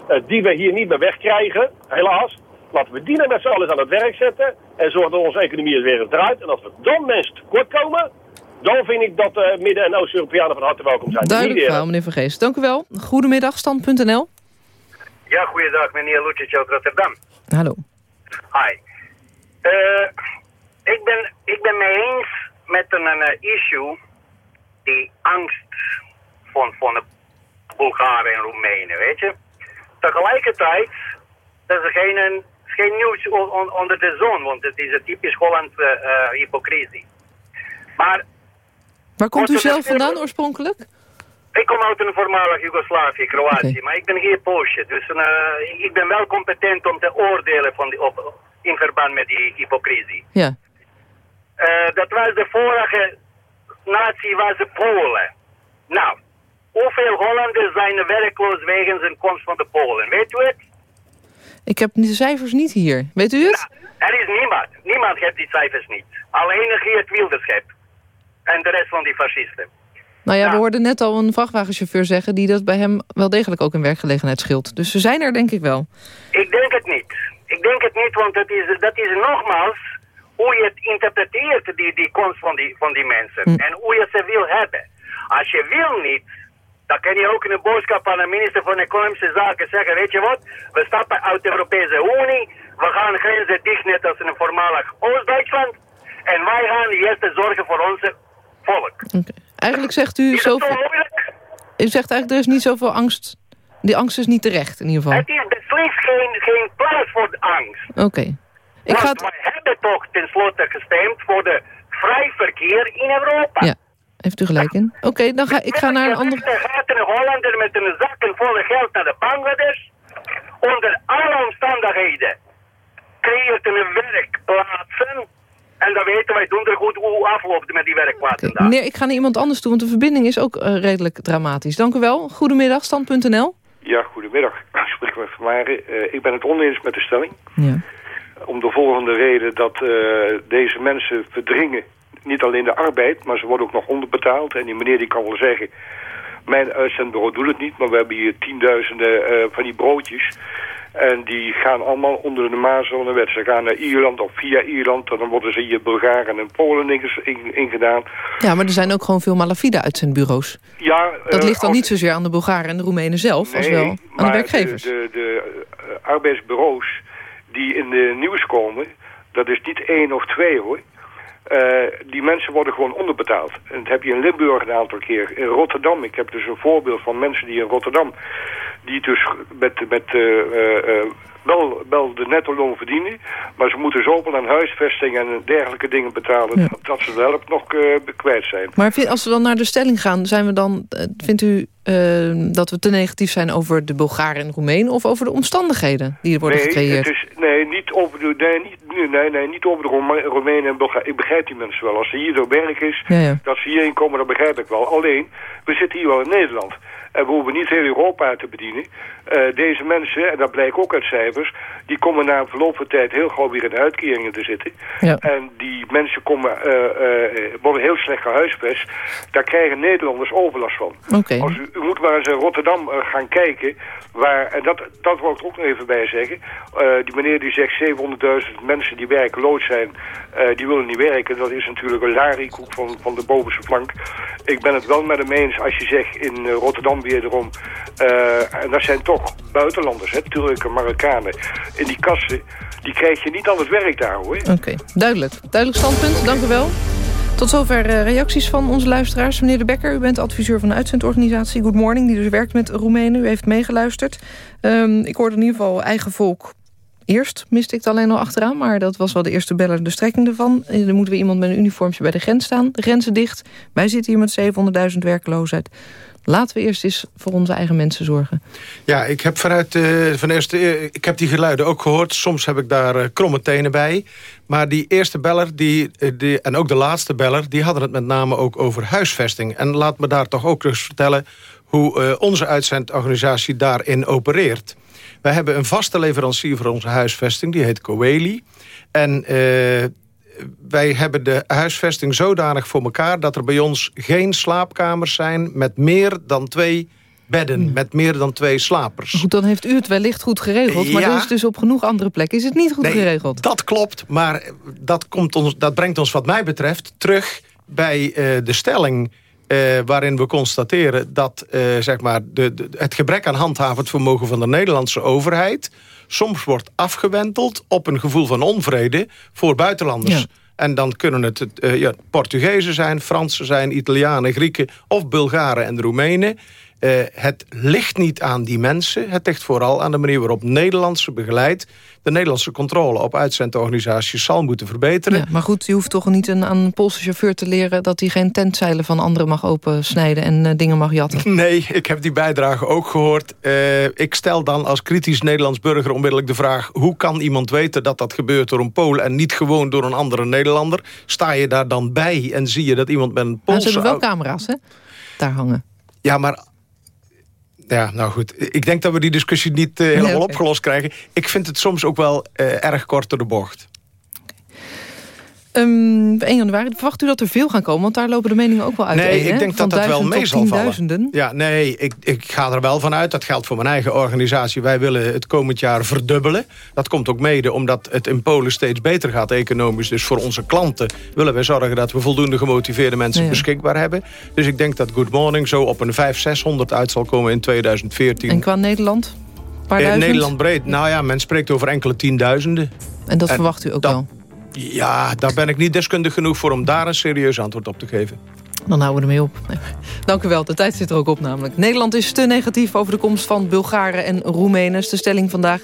uh, die we hier niet meer wegkrijgen, helaas. Laten we die nou met z'n allen aan het werk zetten en zorgen dat onze economie weer eens draait. En als we dan mensen tekort komen, dan vind ik dat uh, Midden- en Oost-Europeanen van harte welkom zijn. Duidelijk verhaal, meneer Vergees. Dank u wel. Goedemiddag, stand.nl. Ja, goeiedag, meneer Lucic uit Rotterdam. Hallo. Hi. Uh, ik, ben, ik ben mee eens met een, een issue die angst van, van de Bulgaren en Roemenen, weet je. Tegelijkertijd, dat is geen, geen nieuws onder de zon, want het is een typisch Hollandse uh, hypocrisie. Maar... Waar komt u zelf vandaan oorspronkelijk? Ik kom uit een voormalig Joegoslavië, Kroatië, okay. maar ik ben geen Poolsje. Dus uh, ik ben wel competent om te oordelen van die op, in verband met die hypocrisie. Ja. Uh, dat was de vorige natie, was de Polen. Nou, hoeveel Hollanders zijn werkloos wegens een komst van de Polen? Weet u het? Ik heb de cijfers niet hier. Weet u het? Nou, er is niemand. Niemand heeft die cijfers niet. Alleen Geert Wilders heeft. En de rest van die fascisten. Nou ja, we hoorden net al een vrachtwagenchauffeur zeggen... die dat bij hem wel degelijk ook een werkgelegenheid scheelt. Dus ze zijn er denk ik wel. Ik denk het niet. Ik denk het niet, want dat is, dat is nogmaals... hoe je het interpreteert, die, die komst van die, van die mensen. Hm. En hoe je ze wil hebben. Als je wil niet... dan kan je ook in een boodschap aan de minister van Economische Zaken zeggen... weet je wat, we stappen uit de Europese Unie... we gaan grenzen dicht net als in een voormalig Oost-Duitsland... en wij gaan eerst zorgen voor onze volk. Okay. Eigenlijk zegt u zoveel... U zegt eigenlijk er is niet zoveel angst. Die angst is niet terecht in ieder geval. Het is beslist geen, geen plaats voor de angst. Oké. Okay. Ik ga wij hebben toch tenslotte gestemd voor de vrij verkeer in Europa. Ja, heeft u gelijk in. Oké, okay, dan ga ik ga naar een ander... Er gaat een Hollander met een zakken volle geld naar de Bangladesh. Onder alle omstandigheden creëert een werkplaatsen en dan weten wij doen er goed hoe afloopt met die werkplaatsen okay. Meneer, ik ga naar iemand anders toe, want de verbinding is ook uh, redelijk dramatisch. Dank u wel. Goedemiddag, stand.nl. Ja, goedemiddag. Ik spreek met Vermaren. Uh, ik ben het oneens met de stelling. Ja. Om de volgende reden dat uh, deze mensen verdringen niet alleen de arbeid, maar ze worden ook nog onderbetaald. En die meneer die kan wel zeggen, mijn uitzendbureau doet het niet, maar we hebben hier tienduizenden van die broodjes. En die gaan allemaal onder de Maarzonewet. Ze gaan naar Ierland of via Ierland. En dan worden ze hier Bulgaren en Polen ingedaan. Ja, maar er zijn ook gewoon veel malafide uitzendbureaus. Ja, dat ligt dan niet zozeer aan de Bulgaren en de Roemenen zelf... Nee, als wel aan de werkgevers. De, de, de uh, arbeidsbureaus die in de nieuws komen... dat is niet één of twee hoor. Uh, die mensen worden gewoon onderbetaald. En dat heb je in Limburg een aantal keer. In Rotterdam, ik heb dus een voorbeeld van mensen die in Rotterdam... die dus met, met uh, wel, wel de netto loon verdienen. Maar ze moeten zoveel aan huisvesting en dergelijke dingen betalen... dat ze de helft nog uh, kwijt zijn. Maar als we dan naar de stelling gaan... zijn we dan, uh, vindt u uh, dat we te negatief zijn over de Bulgaren en Roemenen... of over de omstandigheden die er worden nee, gecreëerd? Het is, nee, niet over de, nee, niet, nee, nee, niet over de Roemenen en Bulgaren. Ik begrijp die mensen wel. Als ze hier door werk is, ja, ja. dat ze hierheen komen, dat begrijp ik wel. Alleen, we zitten hier wel in Nederland. En we hoeven niet heel Europa te bedienen. Uh, deze mensen, en dat blijkt ook uit cijfers... die komen na een verloop van tijd heel gauw weer in uitkeringen te zitten. Ja. En die mensen komen, uh, uh, worden heel slecht gehuisvest. Daar krijgen Nederlanders overlast van. Okay. Als u, u, moet maar eens in Rotterdam gaan kijken... Waar, en dat, dat wil ik er ook nog even bij zeggen. die meneer die zegt 700.000 mensen die werkloos zijn... die willen niet werken. Dat is natuurlijk een lariekoek van, van de bovenste flank. Ik ben het wel met hem eens als je zegt in Rotterdam weer erom... en dat zijn toch buitenlanders, hè, Turken, Marokkanen. In die kassen, die krijg je niet aan het werk daar, hoor. Oké, duidelijk. Duidelijk standpunt, dank u wel. Tot zover uh, reacties van onze luisteraars. Meneer De Becker, u bent adviseur van de uitzendorganisatie Good Morning... die dus werkt met Roemenen. U heeft meegeluisterd. Um, ik hoorde in ieder geval eigen volk Eerst miste ik het alleen al achteraan, maar dat was wel de eerste beller de strekking ervan. Dan moeten we iemand met een uniformje bij de grens staan. Grenzen dicht. Wij zitten hier met 700.000 werkloosheid. Laten we eerst eens voor onze eigen mensen zorgen. Ja, ik heb vanuit uh, van eerste, uh, ik heb die geluiden ook gehoord. Soms heb ik daar uh, kromme tenen bij. Maar die eerste beller die, die, en ook de laatste beller... die hadden het met name ook over huisvesting. En laat me daar toch ook eens vertellen... hoe onze uitzendorganisatie daarin opereert. Wij hebben een vaste leverancier voor onze huisvesting. Die heet Coeli. En wij hebben de huisvesting zodanig voor elkaar... dat er bij ons geen slaapkamers zijn met meer dan twee bedden. Hmm. Met meer dan twee slapers. Goed, dan heeft u het wellicht goed geregeld. Maar Ja. is dus op genoeg andere plekken. Is het niet goed Nee, geregeld? Dat klopt, maar dat, komt ons, dat brengt ons wat mij betreft terug bij eh, de stelling... eh, waarin we constateren dat eh, zeg maar de, de- het gebrek aan handhavend vermogen van de Nederlandse overheid... soms wordt afgewenteld op een gevoel van onvrede voor buitenlanders. Ja. En dan kunnen het eh, ja, Portugezen zijn, Fransen zijn, Italianen, Grieken... of Bulgaren en Roemenen. Eh, het ligt niet aan die mensen. Het ligt vooral aan de manier waarop Nederlandse begeleid... de Nederlandse controle op uitzendorganisaties zal moeten verbeteren. Ja, maar goed, je hoeft toch niet een, aan een Poolse chauffeur te leren... dat hij geen tentzeilen van anderen mag opensnijden en eh, dingen mag jatten. Nee, ik heb die bijdrage ook gehoord. Eh, ik stel dan als kritisch Nederlands burger onmiddellijk de vraag... hoe kan iemand weten dat dat gebeurt door een Pool... en niet gewoon door een andere Nederlander? Sta je daar dan bij en zie je dat iemand met een Maar Poolse... ze hebben wel camera's, hè? Daar hangen. Ja, maar... Ja, nou goed. Ik denk dat we die discussie niet eh, helemaal Nee, opgelost krijgen. Ik vind het soms ook wel eh, erg kort door de bocht. Ehm 1 januari, verwacht u dat er veel gaan komen? Want daar lopen de meningen ook wel uit. Nee, ik denk Van dat dat wel mee zal vallen. tienduizenden. Ja, nee, ik, ik ga er wel van uit. Dat geldt voor mijn eigen organisatie. Wij willen het komend jaar verdubbelen. Dat komt ook mede omdat het in Polen steeds beter gaat economisch. Dus voor onze klanten willen wij zorgen dat we voldoende gemotiveerde mensen Ja. beschikbaar hebben. Dus ik denk dat Good Morning zo op een 500, 600 uit zal komen in 2014. En qua Nederland? Paar in duizend? Nederland breed. Nou ja, men spreekt over enkele tienduizenden. En dat verwacht u ook dat- wel? Ja, daar ben ik niet deskundig genoeg voor om daar een serieus antwoord op te geven. Dan houden we ermee op. Dank u wel, de tijd zit er ook op namelijk. Nederland is te negatief over de komst van Bulgaren en Roemenen. de stelling vandaag.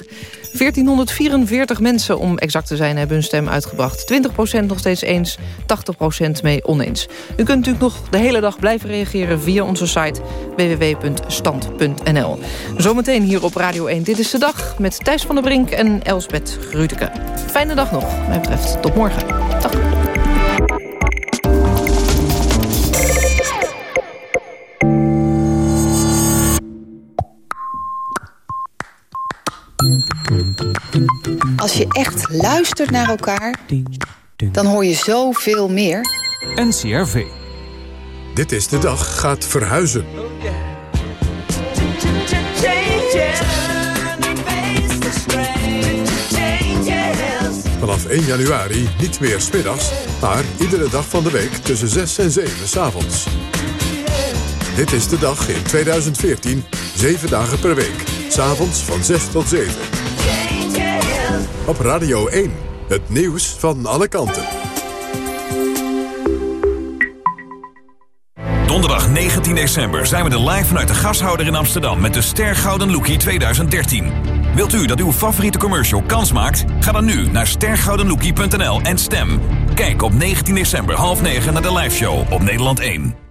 1444 mensen, om exact te zijn, hebben hun stem uitgebracht. 20% nog steeds eens, 80% mee oneens. U kunt natuurlijk nog de hele dag blijven reageren via onze site www.stand.nl. Zometeen hier op Radio 1. Dit is de dag met Thijs van der Brink en Elsbeth Grütke. Fijne dag nog, mij betreft. Tot morgen. Dag. Als je echt luistert naar elkaar, dan hoor je zoveel meer. NCRV. Dit is de dag gaat verhuizen. Vanaf 1 januari niet meer smiddags, maar iedere dag van de week tussen 6 en 7 's avonds. Dit is de dag in 2014, 7 dagen per week. S'avonds van 6 tot 7. Op Radio 1, het nieuws van alle kanten. Donderdag 19 december zijn we er live vanuit de gashouder in Amsterdam... met de Ster Gouden Lookie 2013. Wilt u dat uw favoriete commercial kans maakt? Ga dan nu naar stergoudenlookie.nl en stem. Kijk op 19 december half 9 naar de liveshow op Nederland 1.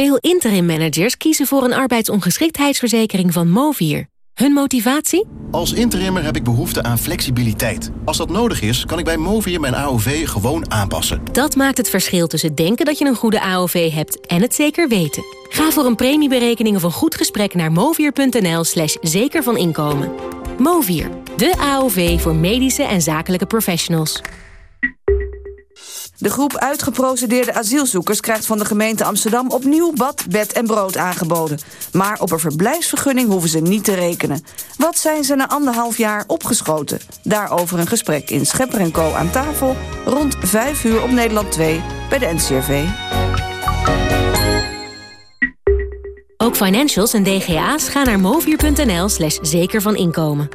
Veel interim managers kiezen voor een arbeidsongeschiktheidsverzekering van Movier. Hun motivatie? Als interimmer heb ik behoefte aan flexibiliteit. Als dat nodig is, kan ik bij Movier mijn AOV gewoon aanpassen. Dat maakt het verschil tussen denken dat je een goede AOV hebt en het zeker weten. Ga voor een premieberekening of een goed gesprek naar movier.nl slash zeker van inkomen. Movier, de AOV voor medische en zakelijke professionals. De groep uitgeprocedeerde asielzoekers krijgt van de gemeente Amsterdam opnieuw bad, bed en brood aangeboden. Maar op een verblijfsvergunning hoeven ze niet te rekenen. Wat zijn ze na anderhalf jaar opgeschoten? Daarover een gesprek in Schepper Co aan tafel rond 5 uur op Nederland 2 bij de NCRV. Ook financials en DGA's gaan naar movier.nl slash zeker van inkomen.